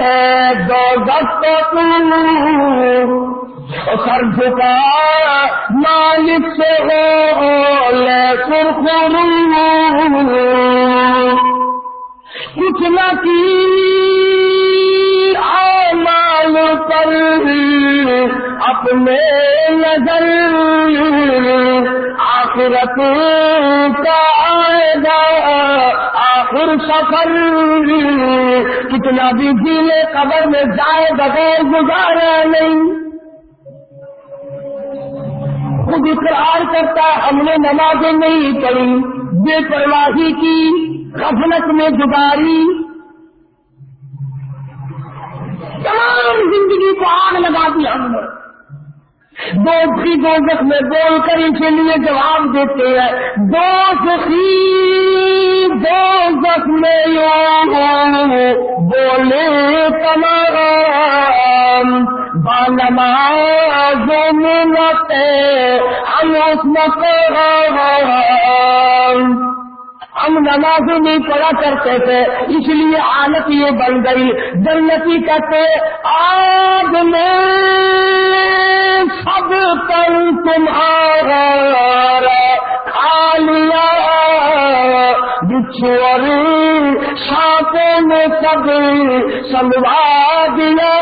ہے، دو سر جھکا مالک سے ہو لے کچھ نہ کی آمال پر اپنے نظر آخرت کا آئے گا آخر سفر کتنا بھی جیلے قبر میں جائے بغیر گزارا نہیں۔ خود اقرار کرتا ہم نے نمازیں نہیں پڑھی۔ بے پرواہی کی۔ غفلت میں گزاری تمام زندگی کو آگ لگا دی ہم نے۔ دو کی دو میں بول کر اس کے لیے جواب دیتے ہیں دو سخی دو میں بولے تمام بالماز ملتے ہم اس ہم نمازیں نہیں پڑھا کرتے تھے، اس لیے حالت یہ بن گئی، جنتی کہتے، آج میں سب پر تمہارا کھا لیا بچھور ساتوں میں سب سنوا دیا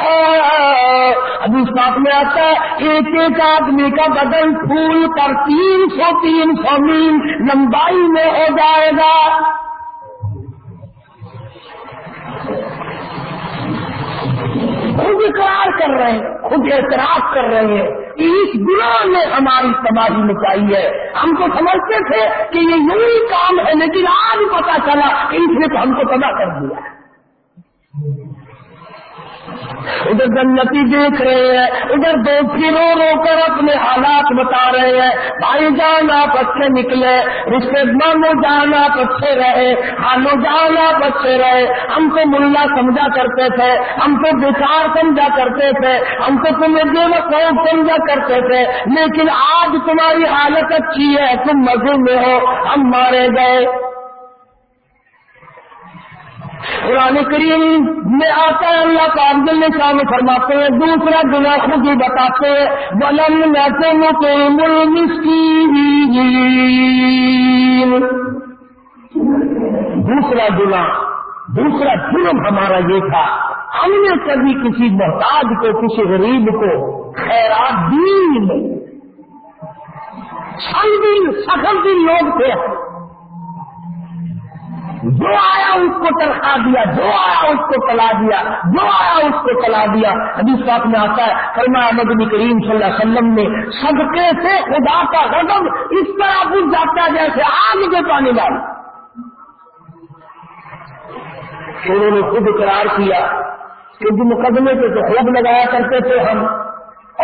ابھی ساتھ میں آتا ہے، ایک ایک آدمی کا بدن پھول کر تین سو تین سو میل لمبائی میں ہو جائے گا۔ خود اقرار کر رہے ہیں، خود اعتراف کر رہے ہیں کہ اس گناہ نے ہماری تباہی مچائی ہے۔ ہم کو سمجھتے تھے کہ یہ یوں ہی کام ہے، لیکن آج پتا چلا کہ اس نے تو ہم کو تباہ کر دیا۔ ادھر جنتی دیکھ رہے ہیں، ادھر دو رو رو کر اپنے حالات بتا رہے ہیں۔ بھائی جان آپ اچھے نکلے، رشتے مانو جان آپ اچھے رہے ہانو جان آپ اچھے رہے۔ ہم کو ملا سمجھا کرتے تھے، ہم کو بیکار سمجھا کرتے تھے، ہم کو تمہیں بے وقوف سمجھا کرتے تھے۔ لیکن آج تمہاری حالت اچھی ہے، تم مزے میں ہو، ہم مارے گئے۔ قرآن کریم میں آتا ہے، اللہ کا عبد شام فرماتے ہیں، دوسرا گنا خود ہی بتاتے ہیں بلن نتے متے دوسرا گنا دوسرا جرم ہمارا یہ تھا۔ ہم نے کبھی کسی محتاج کو، کسی غریب کو خیرات دی نہیں۔ دن سخت دن لوگ تھے۔ جو آیا اس کو ترخا دیا، جو آیا اس کو چلا دیا، جو آیا اس کو چلا دیا۔ ابھی ساتھ میں آتا ہے فرما مدنی کریم صلی اللہ علیہ وسلم نے، صدقے سے خدا کا غضب اس طرح بج جاتا ہے جیسے آگ کے پانی والی انہوں نے خود اقرار کیا کہ جو مقدمے پہ تو خوب لگایا کرتے تھے ہم،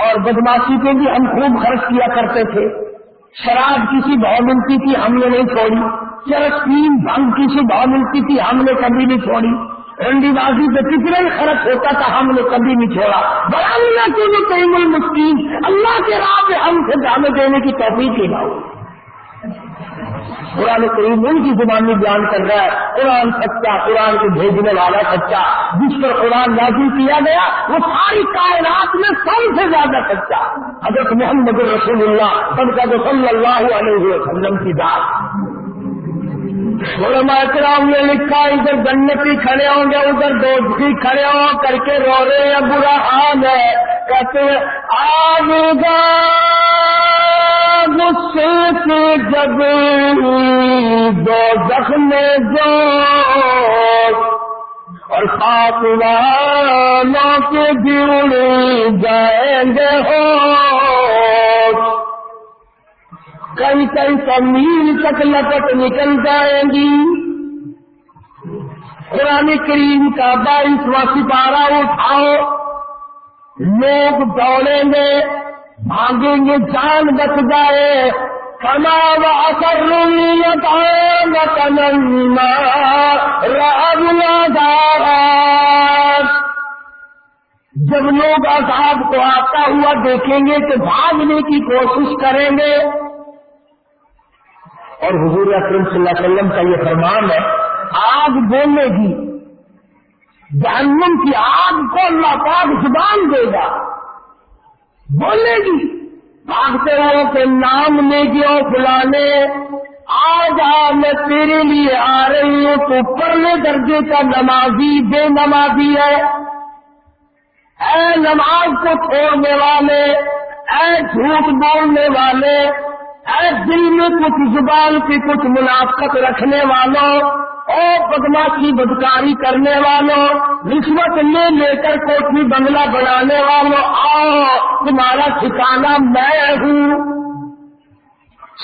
اور بدماشی پہ بھی ہم خوب خرچ کیا کرتے تھے۔ شراب کسی بہت ملتی تھی ہم نے نہیں چھوڑی۔ چرسین بھنگ کسی بہت ملتی تھی، ہم نے کبھی نہیں چھوڑی۔ رنڈی بازی پہ کتنا ہی خرچ ہوتا تھا، ہم نے کبھی نہیں چھوڑا۔ بڑا اللہ کے لیے کئی مل مسکین اللہ کے راہ پہ ہم سے دامے دینے کی توفیق ہی نہ ہو۔ قرآن کریم ان کی زبانی بیان کر رہا ہے، قرآن سچا، قرآن کو بھیجنے والا سچا۔ جس پر قرآن لازم کیا گیا، وہ ساری کائنات میں سب سے زیادہ سچا۔ حضرت محمد رسول اللہ سب کا تو صلی اللہ علیہ وسلم کی بات علماء کرام نے لکھا، ادھر جنتی کھڑے ہوں گے، ادھر دوستی کھڑے ہو کر کے رو رہے ہیں برا حال ہے۔ کہتے آگ غصے کے جب دو زخم جو اور خاک والوں کے دل جائیں گے ہو کئی کئی سو تک لپٹ نکل جائیں گی۔ قرآن کریم کا بائیسواں ستارہ اٹھاؤ۔ لوگ دوڑیں گے، بھاگیں گے، جان بچ جائے۔ کما و اثر جب لوگ عذاب کو آتا ہوا دیکھیں گے تو بھاگنے کی کوشش کریں گے۔ اور حضور اکرم صلی اللہ علیہ وسلم کا یہ فرمان ہے، آگ بولنے گی۔ جہنم کی آگ کو اللہ پاک زبان دے گا۔ بولے گی۔ بھاگتے ہو کہ نام لے گیا فلانے۔ آج آ، میں تیرے لیے آ رہی ہوں۔ تو پرلے درجے کا نمازی بے نمازی ہے۔ اے نماز کو چھوڑنے والے، اے جھوٹ بولنے والے اے دل میں کچھ زبان کی کچھ منافقت رکھنے والوں اور بدماشی بدکاری کرنے والوں، رشوت لے لے کر کوٹھی بنگلہ بنانے والوں، آؤ، تمہارا ٹھکانا میں ہوں۔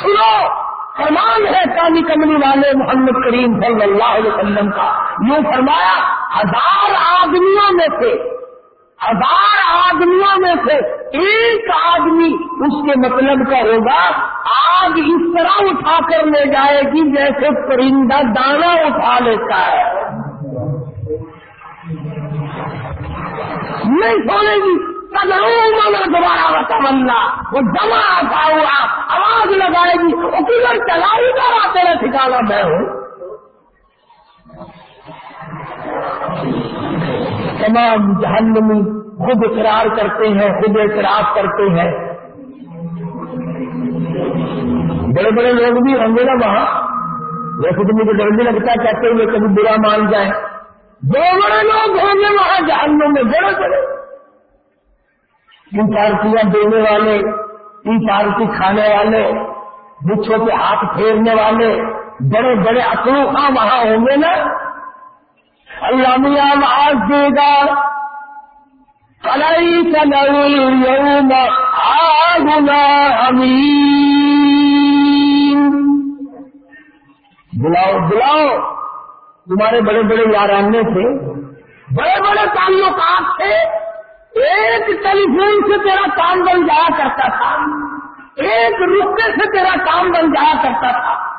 سنو، فرمان ہے کالی کملی والے محمد کریم صلی اللہ علیہ وسلم کا۔ یوں فرمایا، ہزار آدمیوں میں سے ہزار آدمیوں میں سے ایک آدمی اس کے مطلب کا ہوگا، آگ اس طرح اٹھا کر لے جائے گی جیسے پرندہ دانا اٹھا لیتا ہے۔ نہیں سونے گی مانا دوبارہ بتا وہ جمع آتا ہوا، آواز لگائے گی وہ کدھر چلائی گا تیرا ٹھکانا میں ہوں۔ تمام جہنمی خود اقرار کرتے ہیں خود اعتراف کرتے ہیں۔ بڑے بڑے لوگ بھی ہوں گے نا وہاں۔ ویسے تو مجھے ڈر بھی لگتا ہے کہتے ہوئے کبھی برا مان جائیں بڑے بڑے لوگ ہوں گے وہاں جہنم میں، بڑے بڑے۔ تین پارٹیاں دینے والے تین پارٹی کھانے والے، بچوں پہ ہاتھ پھیرنے والے، بڑے بڑے اکڑوں وہاں ہوں گے نا۔ اللہ میاں آج دے گا۔ کلائی یوم آگنا امین بلاؤ بلاؤ۔ تمہارے بڑے بڑے یارانے تھے۔ بڑے بڑے تعلقات تھے۔ ایک ٹیلی فون سے تیرا کام بن جایا کرتا تھا۔ ایک رکے سے تیرا کام بن جایا کرتا تھا۔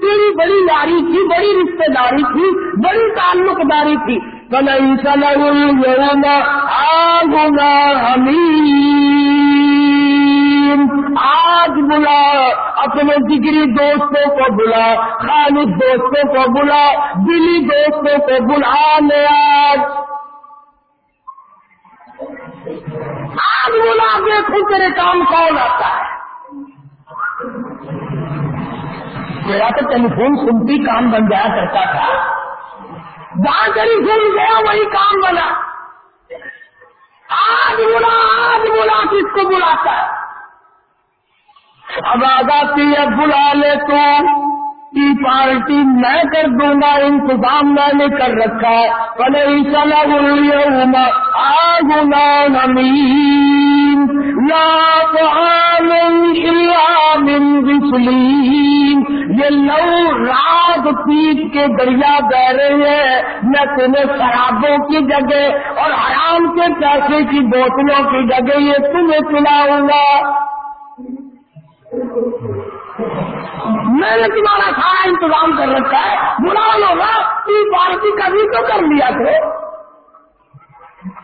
تیری بڑی یاری تھی، بڑی رشتے داری تھی، بڑی تعلق داری تھی۔ آگنا ہمیں آج بلا، اپنے جگری دوستوں کو بلا، خالد دوستوں کو بلا دلی دوستوں کو بلا لے آج۔ آج بلا، دیکھو تیرے کام کون آتا ہے۔ میرا تو ٹیلی فون سنتی کام بن جایا کرتا تھا۔ جہاں ٹیلی فون گیا وہی کام بنا۔ آج بلا آج بلا، کس کو بلاتا؟ ہے اب آزادی اب بلا لے تو۔ کی پارٹی میں کر دوں گا، انتظام میں نے کر رکھا ہے۔ پہلے چلا بول آگ یہ لو رات پیٹ کے دریا بہ رہے ہیں میں تمہیں شرابوں کی جگہ اور حرام کے پیسے کی بوتلوں کی جگہ یہ تمہیں پلاؤں گا۔ میں نے تمہارا سارا انتظام کر رکھا ہے۔ بلا لو نا پارٹی کبھی تو کر لیا تھے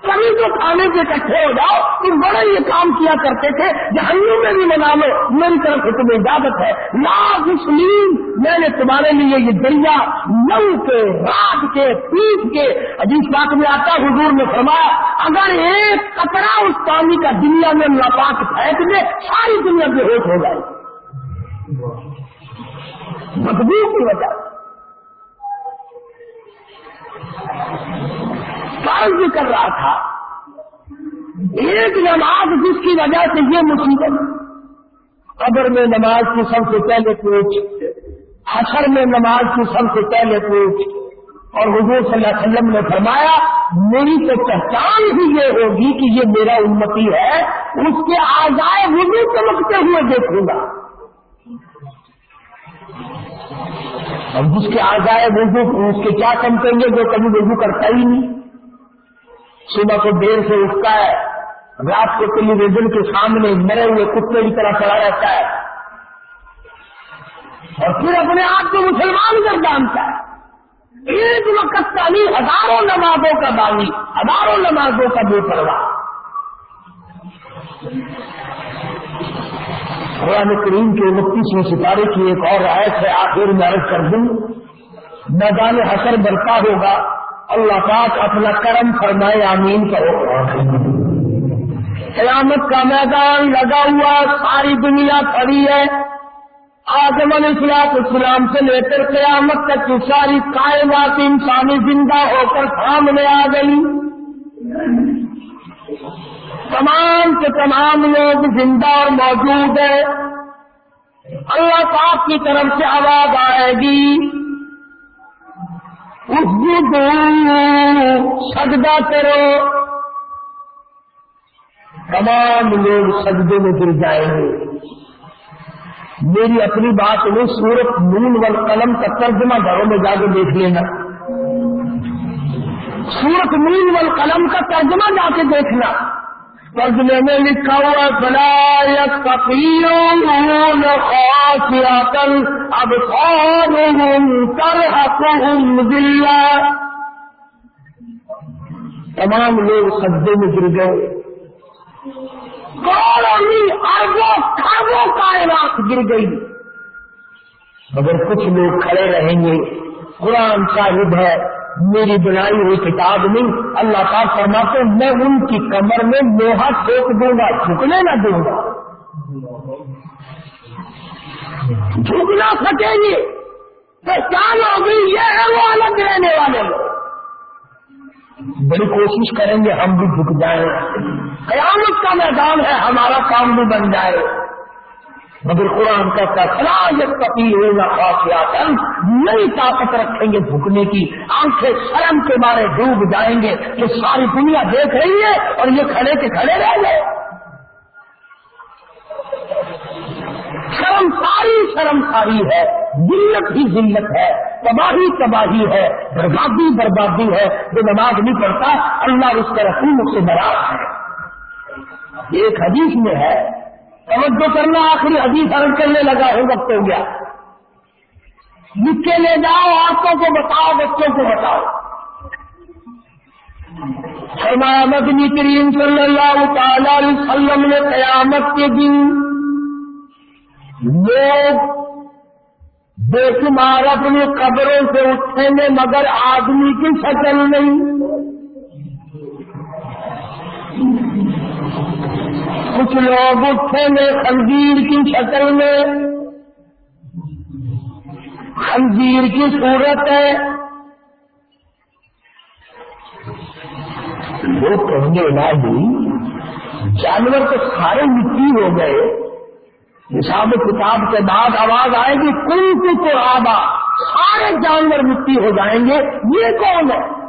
کبھی تو کھانے کے اکٹھے ہو جاؤ تم بڑے یہ کام کیا کرتے تھے جہنوں میں بھی بنا لو، میری طرف سے تمہیں اجازت ہے۔ لاکھ مسلم میں نے تمہارے لیے یہ دریا نو کے، رات کے، پیس کے۔ جس بات میں آتا حضور نے فرمایا، اگر ایک کپڑا اس پانی کا دنیا میں ناپاک پھینک دے، ساری دنیا بے ہوش ہو جائے۔ بدبو کی وجہ۔ کام بھی کر رہا تھا، ایک نماز جس کی وجہ سے یہ مصیبت قبر میں نماز کی سب سے پہلے پوچھ، حشر میں نماز کی سب سے پہلے پوچھ۔ اور حضور صلی اللہ علیہ وسلم نے فرمایا، میری تو پہچان ہی یہ ہوگی کہ یہ میرا امتی ہے، اس کے آزائے وضو چمکتے ہوئے دیکھوں گا۔ اور جس کے آزائے وضو، اس کے کیا چمکیں گے جو کبھی وضو کرتا ہی نہیں؟ صبح کو دیر سے اٹھتا ہے، رات کو ٹیلی ویژن کے سامنے مرے ہوئے کتے کی طرح پڑا رہتا ہے۔ اور پھر اپنے آپ کو مسلمان کر جانتا ہے۔ ایک وقت کا نہیں، ہزاروں نمازوں کا بانی ہزاروں نمازوں کا بے پرواہ۔ قرآن کریم کے مکتیسویں ستارے کی ایک اور رائت ہے، آخر میں عرض کر دوں۔ میدان حسر بڑھتا ہوگا۔ اللہ پاک اپنا کرم فرمائے، آمین کرو۔ قیامت کا میدان لگا ہوا، ساری دنیا کھڑی ہے۔ آدم علیہ السلام سے لے کر قیامت تک کی ساری کائنات انسانی زندہ ہو کر سامنے آ گئی۔ تمام کے تمام لوگ زندہ اور موجود ہیں۔ اللہ پاک کی طرف سے آواز آئے گی۔ سجدہ کرو۔ تمام لوگ سجدے میں گر جائیں گے۔ میری اپنی بات نہیں سورت نون و قلم کا ترجمہ گھروں میں جا کے دیکھ لینا۔ سورت نون و قلم کا ترجمہ جا کے دیکھنا۔ ترجمے میں لکھا ہوا بلایت کپیوں اب دلہ تمام لوگ سجدے میں گر گئے۔ اربوں خربوں کائنات گر گئی۔ مگر کچھ لوگ کھڑے رہیں گے۔ قرآن صاحب ہے میری بنائی ہوئی کتاب نہیں۔ اللہ پاک فرماتے میں ان کی کمر میں لوہا ٹھوک دوں گا جھکنے نہ دوں گا۔ جھکنا سکیں گے پہچان ہوگی یہ ہے وہ الگ رہنے والے۔ لوگ بڑی کوشش کریں گے، ہم بھی جھک جائیں۔ قیامت کا میدان ہے، ہمارا کام بھی بن جائے۔ مگر قرآن کا فیصلہ یہ کپی ہوگا خاصیات نئی طاقت رکھیں گے جھکنے کی۔ آنکھیں شرم کے بارے ڈوب جائیں گے کہ ساری دنیا دیکھ رہی ہے اور یہ کھڑے کے کھڑے رہ گئے۔ شرم ساری شرم ساری ہے۔ ذلت ہی ذلت ہے۔ تباہی تباہی ہے۔ بربادی بربادی ہے۔ جو نماز نہیں پڑھتا، اللہ اس کا رسول سے ناراض ہے۔ ایک حدیث میں ہے توجہ کرنا، آخری حدیث ارد کرنے لگا، ہو وقت ہو گیا۔ لکھ لے جاؤ، آنکھوں کو بتاؤ، بچوں کو بتاؤ۔ مدنی کریم صلی اللہ تعالی علیہ وسلم نے قیامت کے دن لوگ بے شمار اپنی قبروں سے اٹھیں گے مگر آدمی کی شکل نہیں۔ کچھ لوگ اٹھیں گے خنزیر کی شکل میں۔ خنزیر کی صورت ہے۔ لوگ کہیں گے جانور تو سارے مٹی ہو گئے۔ حساب کتاب کے بعد آواز آئے گی، کل کو آبا سارے جانور مٹی ہو جائیں گے۔ یہ کون ہے؟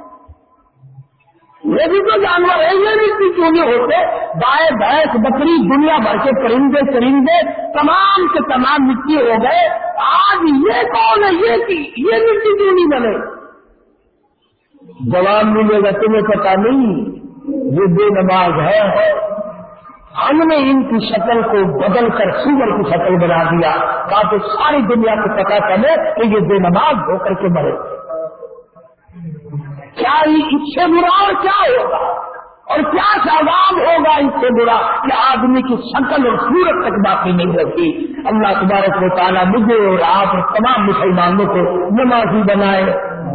یہ بھی تو جانور ہے، یہ مٹی کیوں نہیں ہوتے؟ گائے بھینس، بکری، دنیا بھر کے پرندے چرندے تمام کے تمام مٹی ہو گئے۔ آج یہ کون ہے؟ یہ یہ مٹی کیوں نہیں بنے؟ جواب ملے گا، تمہیں پتا نہیں، یہ بے نماز ہے۔ ہم نے ان کی شکل کو بدل کر سور کی شکل بنا دیا، تاکہ ساری دنیا کو پتا چلے کہ یہ بے نماز ہو کر کے مرے۔ کیا اس سے برا اور کیا ہوگا؟ اور کیا سواب ہوگا اس سے برا کہ آدمی کی شکل اور سورت تک باقی نہیں رہتی؟ اللہ تبارک و تعالیٰ مجھے اور آپ تمام مسلمانوں کو نمازی بنائے۔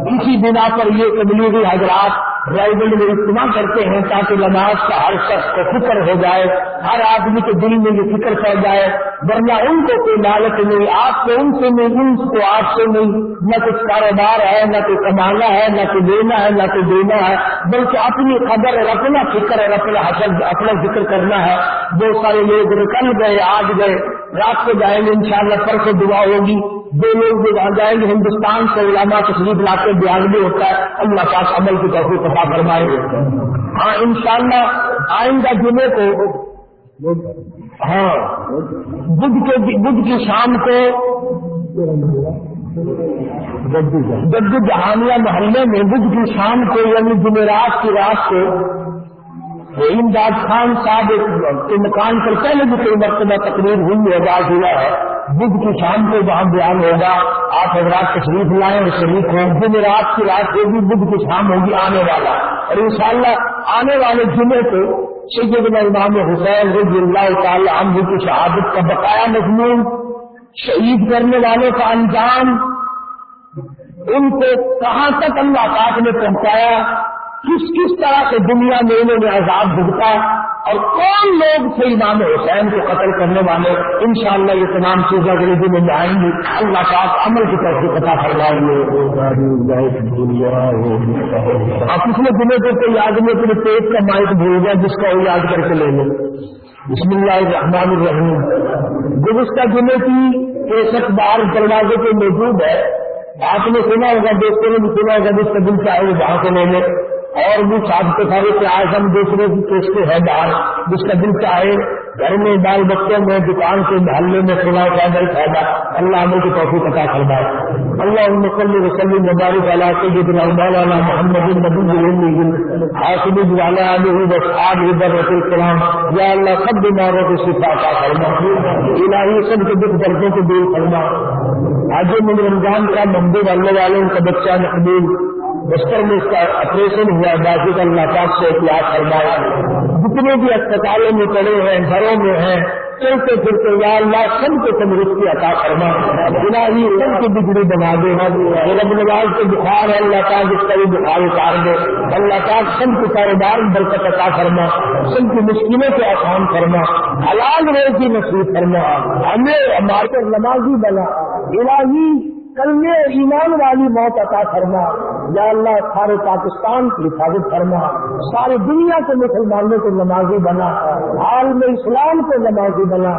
اسی بنا پر یہ تبلیغی حضرات رائبل میں اجتماع کرتے ہیں تاکہ نماز کا ہر شخص کو فکر ہو جائے، ہر آدمی کے دل میں یہ فکر پڑ جائے، ورنہ ان کو کوئی لالچ نہیں، آپ کو ان سے نہیں، ان کو آپ سے نہیں، نہ کچھ کاروبار ہے، نہ کوئی کمانا ہے، نہ کوئی دینا ہے، نہ کوئی دینا ہے، بلکہ اپنی خبر اور اپنا فکر اور اپنا حسد، اپنا ذکر کرنا ہے۔ بہت سارے لوگ کل گئے، آج گئے، رات کو جائیں گے، انشاءاللہ شاء اللہ پر سے دعا ہوگی۔ دو لوگ جو جائیں گے، ہندوستان سے علامہ تشریف لا کے بیان بھی ہوتا ہے۔ اللہ پاک عمل کی طرف عطا فرمائے۔ ہاں انشاءاللہ آئندہ جمعے کو ہاں بدھ کے بدھ کی شام کو جدو جہانیہ محلے میں بدھ کی شام کو یعنی جمعرات کی رات کو امداد خان صاحب کے مکان پر پہلے بھی کوئی مرتبہ تقریر ہوئی ہے ہوا ہے۔ بدھ کی شام کو جہاں بیان ہوگا۔ آپ حضرات تشریف لائیں اور شریف ہوں۔ جمعے رات کی رات کو بھی بدھ کی شام ہوگی، آنے والا۔ اور انشاءاللہ آنے والے جمعے کو سیدنا امام حسین رضی اللہ تعالی عنہ کی شہادت کا بقایا مضمون شہید کرنے والوں کا انجام ان کو کہاں تک اللہ پاک نے پہنچایا؟ کس کس طرح سے دنیا میں انہوں نے عذاب بھگتا اور کون لوگ تھے امام حسین کو قتل کرنے والے؟ انشاءاللہ یہ تمام چیزیں اگلے دن میں آئیں گی۔ اللہ کا عمل کی طرف سے پتا فرمائیں گے آپ پچھلے دنوں کو کوئی یاد میں اپنے پیٹ کا مائک بھول گیا جس کا وہ یاد کر کے لے لیں۔ بسم اللہ الرحمن الرحیم۔ گزشتہ جمعے کی کیسٹ بار دروازے پہ موجود ہے، آپ نے سنا ہوگا، دوستوں نے بھی سنا ہوگا، جس کا دل چاہے وہ وہاں سے لے لیں۔ اور بھی سابقے سارے کہ آج ہم دوسرے کی کے ہے باہر، جس کا دل چاہے گھر میں بال بچوں میں، دکان کے محلے میں کھلا پیدل فائدہ اللہ عمل کی توفیق عطا کر اللہ مسلم وسلم مبارک علیہ کے جو مولانا محمد نبی حاصل والا علیہ بس آج ادھر رسول السلام یا اللہ سب بیماروں کو شفا عطا کرنا الہی سب کے دکھ دردوں کو دور کرنا آج من رمضان کا مندر ڈالنے والے ان کا بچہ مقبول بستر میں اس کا آپریشن ہوا، باقی کا اللہ پاک سے احتیاط کروایا جتنے بھی اسپتالوں میں پڑے ہیں، گھروں میں ہیں، چلتے پھرتے یا اللہ سب کو تندرستی عطا کرنا بنا ہی جی، سب کی بجلی بنا دے رب نواز کے بخار ہے، اللہ پاک اس کا بھی بخار اتار دے۔ اللہ پاک سب کے کاروبار میں برکت عطا کرنا سب کی مشکلوں کو آسان کرنا حلال روزی نصیب کرنا ہمیں ہمارے نمازی بنا، الہی کلمے ایمان والی موت عطا فرما۔ یا اللہ، سارے پاکستان کی حفاظت فرما۔ ساری دنیا کے مسلمانوں کو نمازی بنا۔ حال میں اسلام کو نمازی بنا۔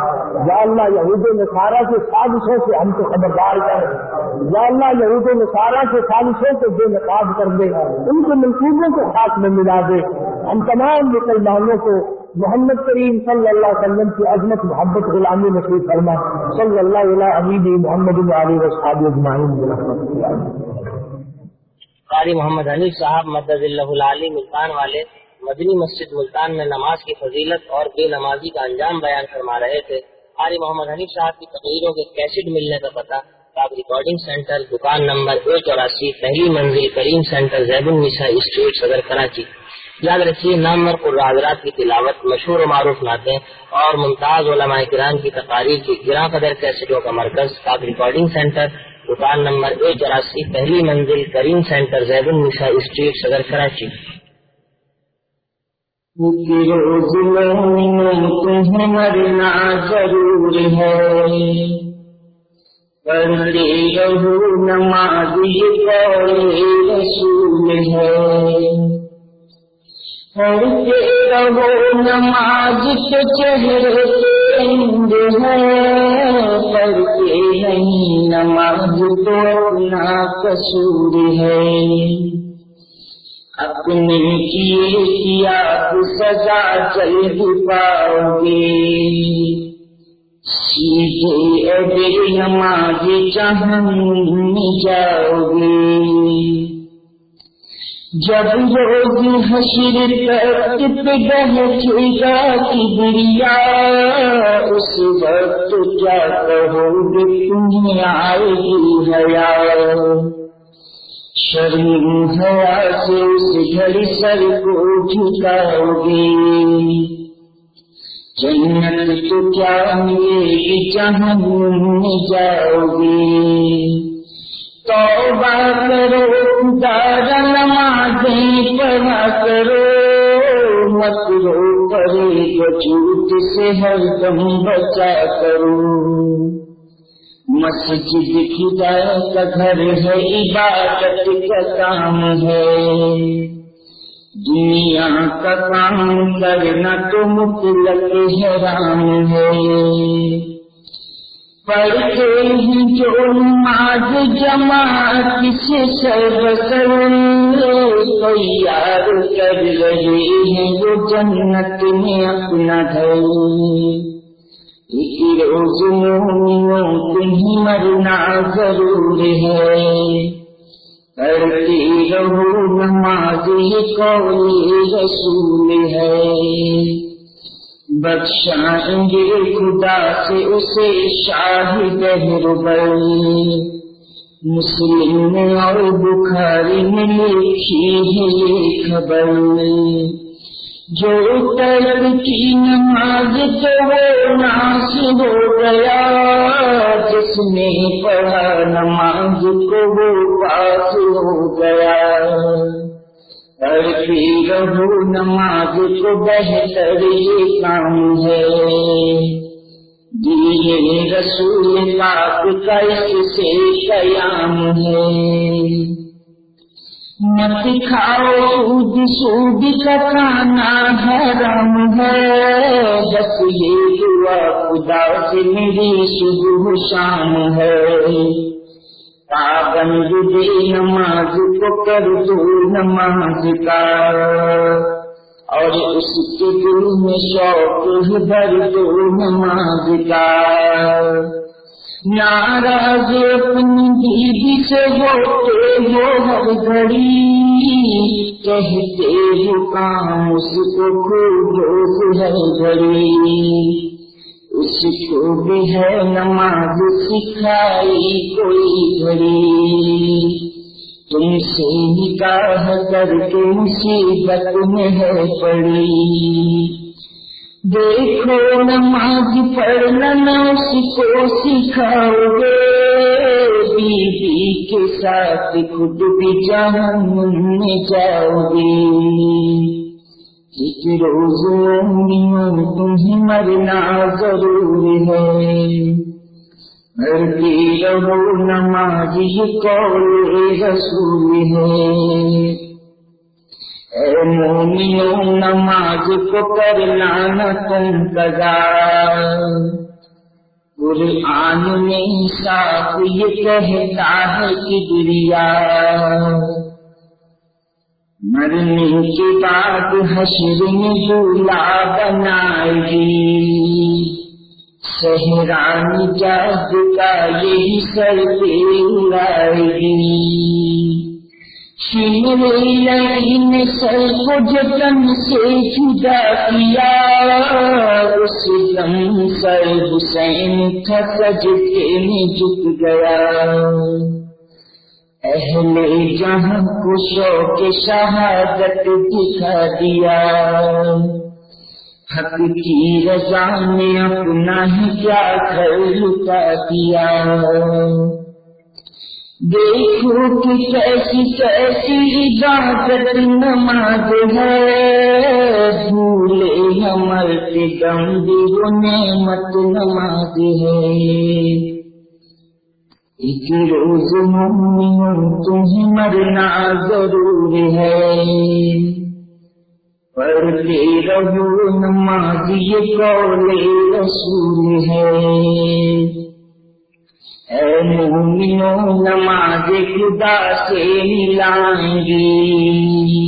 یا اللہ، یہود نصارہ کے سازشوں سے ہم کو خبردار کر یا اللہ، یہود نصارہ کے سازشوں کو بے نقاب کر دے۔ ان کے منصوبوں کو خاص میں ملا دے۔ ہم تمام مسلمانوں کو محمد کریم صلی اللہ علیہ وسلم کی عظمت، محبت غلامی نصیب فرما، صلی اللہ علیہ حمید محمد علی وسعد اجمعین قاری محمد حنیف صاحب مدد اللہ العلی ملتان والے مدنی مسجد ملتان میں نماز کی فضیلت اور بے نمازی کا انجام بیان فرما رہے تھے۔ قاری محمد حنیف صاحب کی تقریروں کے کیسٹ ملنے کا پتہ آپ ریکارڈنگ سینٹر دکان نمبر ایک چوراسی، پہلی منزل کریم سینٹر زیب النساء اسٹریٹ، صدر کراچی۔ یاد رکھیے، نامور حضرات کی تلاوت مشہور و معروف ناطے اور ممتاز علماء کرام کی تقاریر کی گراں قدر کیسٹوں کا مرکز پاک ریکارڈنگ سینٹر، دکان نمبر ایک چوراسی، پہلی منزل کریم سینٹر زیب النسا اسٹریٹ، صدر کراچی۔ ہے۔ رہو نماز کے چہرے پڑھتے نہیں نماز تو نا قصور ہے اپنے کیے کیا سزا چل پاؤ گے سیدھے ابھی نماز چاہنے جاؤ گے جب روزی حشر تک بہت کی دریا اس وقت کیا کہو گے؟ تمہیں آئے گی حیا۔ شرم حیا سے اس گھڑی سر کو جھکاؤ گے۔ جنت تو کیا ملے گی جہاں جاؤ گے؟ توبہ کرو دار نمازیں پڑھا کرو مت رو کرے وجود سے ہر دم بچا کرو مسجد خدا کا گھر ہے عبادت کا کام ہے دنیا کا کام کرنا تو مطلق حرام ہے پڑھتے ہیں جو نماز جماعت سے سر بسر تیار کر رہے ہیں وہ جنت میں اپنا گھر ایک روز مومنوں تمہیں مرنا ضرور ہے کرتے رہو نماز قولی رسول ہے بخشائیں گے خدا سے اسے شاہد بر مسلم اور بخاری میں لکھی ہے یہ خبر جو طلب کی نماز تو وہ ناس ہو گیا۔ جس نے پڑھا نماز کو وہ پاس ہو گیا۔ کرتی رہو نماز کو بہتر یہ کام ہے۔ دیے رسول پاک کا اس سے قیام ہے۔ مت کھاؤ سود سود کا کھانا حرام ہے۔ بس یہ دعا خدا سے میری صبح شام ہے۔ پابند دے نماز کو کر دو نماز کا اور اس کے دل میں شوق بھر دو نماز کا ناراض اپنی بیوی سے ہوتے ہو ہر گھڑی۔ کہتے ہو کام اس کو خوب ہر گھڑی۔ اس کو بھی ہے نماز سکھائی کوئی گھڑی تم سے نکاح کر کے مصیبت میں ہے پڑی۔ دیکھو نماز پڑھنا اس کو سکھاؤ گے بیوی کے ساتھ خود بھی جہنم میں جاؤ گے ایک روز تمہیں مرنا ضرور ہے۔ مرتی رہو نماز یہ قول رسول ہے۔ اے مومنوں، نماز کو کرنا نہ تم کزا قرآن میں صاف یہ کہتا ہے کہ دریا۔ مرنے کے بعد حشر میں جھولا بنائے گی سہرانی جاد کا یہی سر پہ اڑائے گی نے سر کو جتن سے جدا کیا اس دم سر حسین تھا سجدے میں جھک گیا اہل جہاں کو شوق شہادت دکھا دیا۔ حق کی رضا میں اپنا ہی کیا گھر لٹا دیا۔ دیکھو کہ کیسی کیسی عبادت نماز ہے۔ بھولے ہمر کے دم دیو نعمت نماز ہے۔ ایک روز مومن تمہیں مرنا ضرور ہے پڑھتے رہو نماز یہ قول رسول ہے، اے مومنوں نماز خدا سے ملائیں گی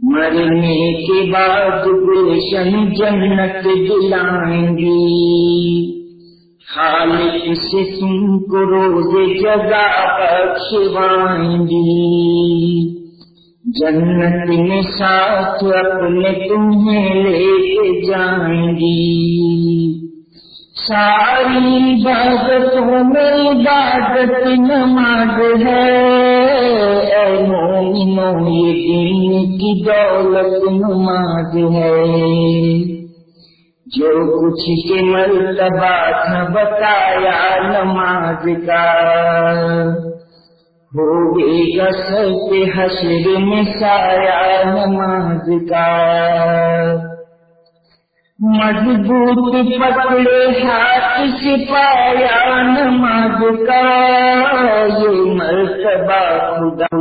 مرنے کے بعد گلشن جنت دلائیں گی خالق سے تم کو روز جگہ بخشوائیں گی جنت میں ساتھ اپنے تمہیں لے کے جائیں گی ساری عبادتوں میں عبادت نماز ہے اے مومنوں یہ جو کچھ کے مرتبہ تھا بتایا نماز کا۔ ہوگی سب حشر میں سایہ نماز کا۔ مضبوط پکڑے ہاتھ سپایا نماز کا۔ یہ مرتبہ خدا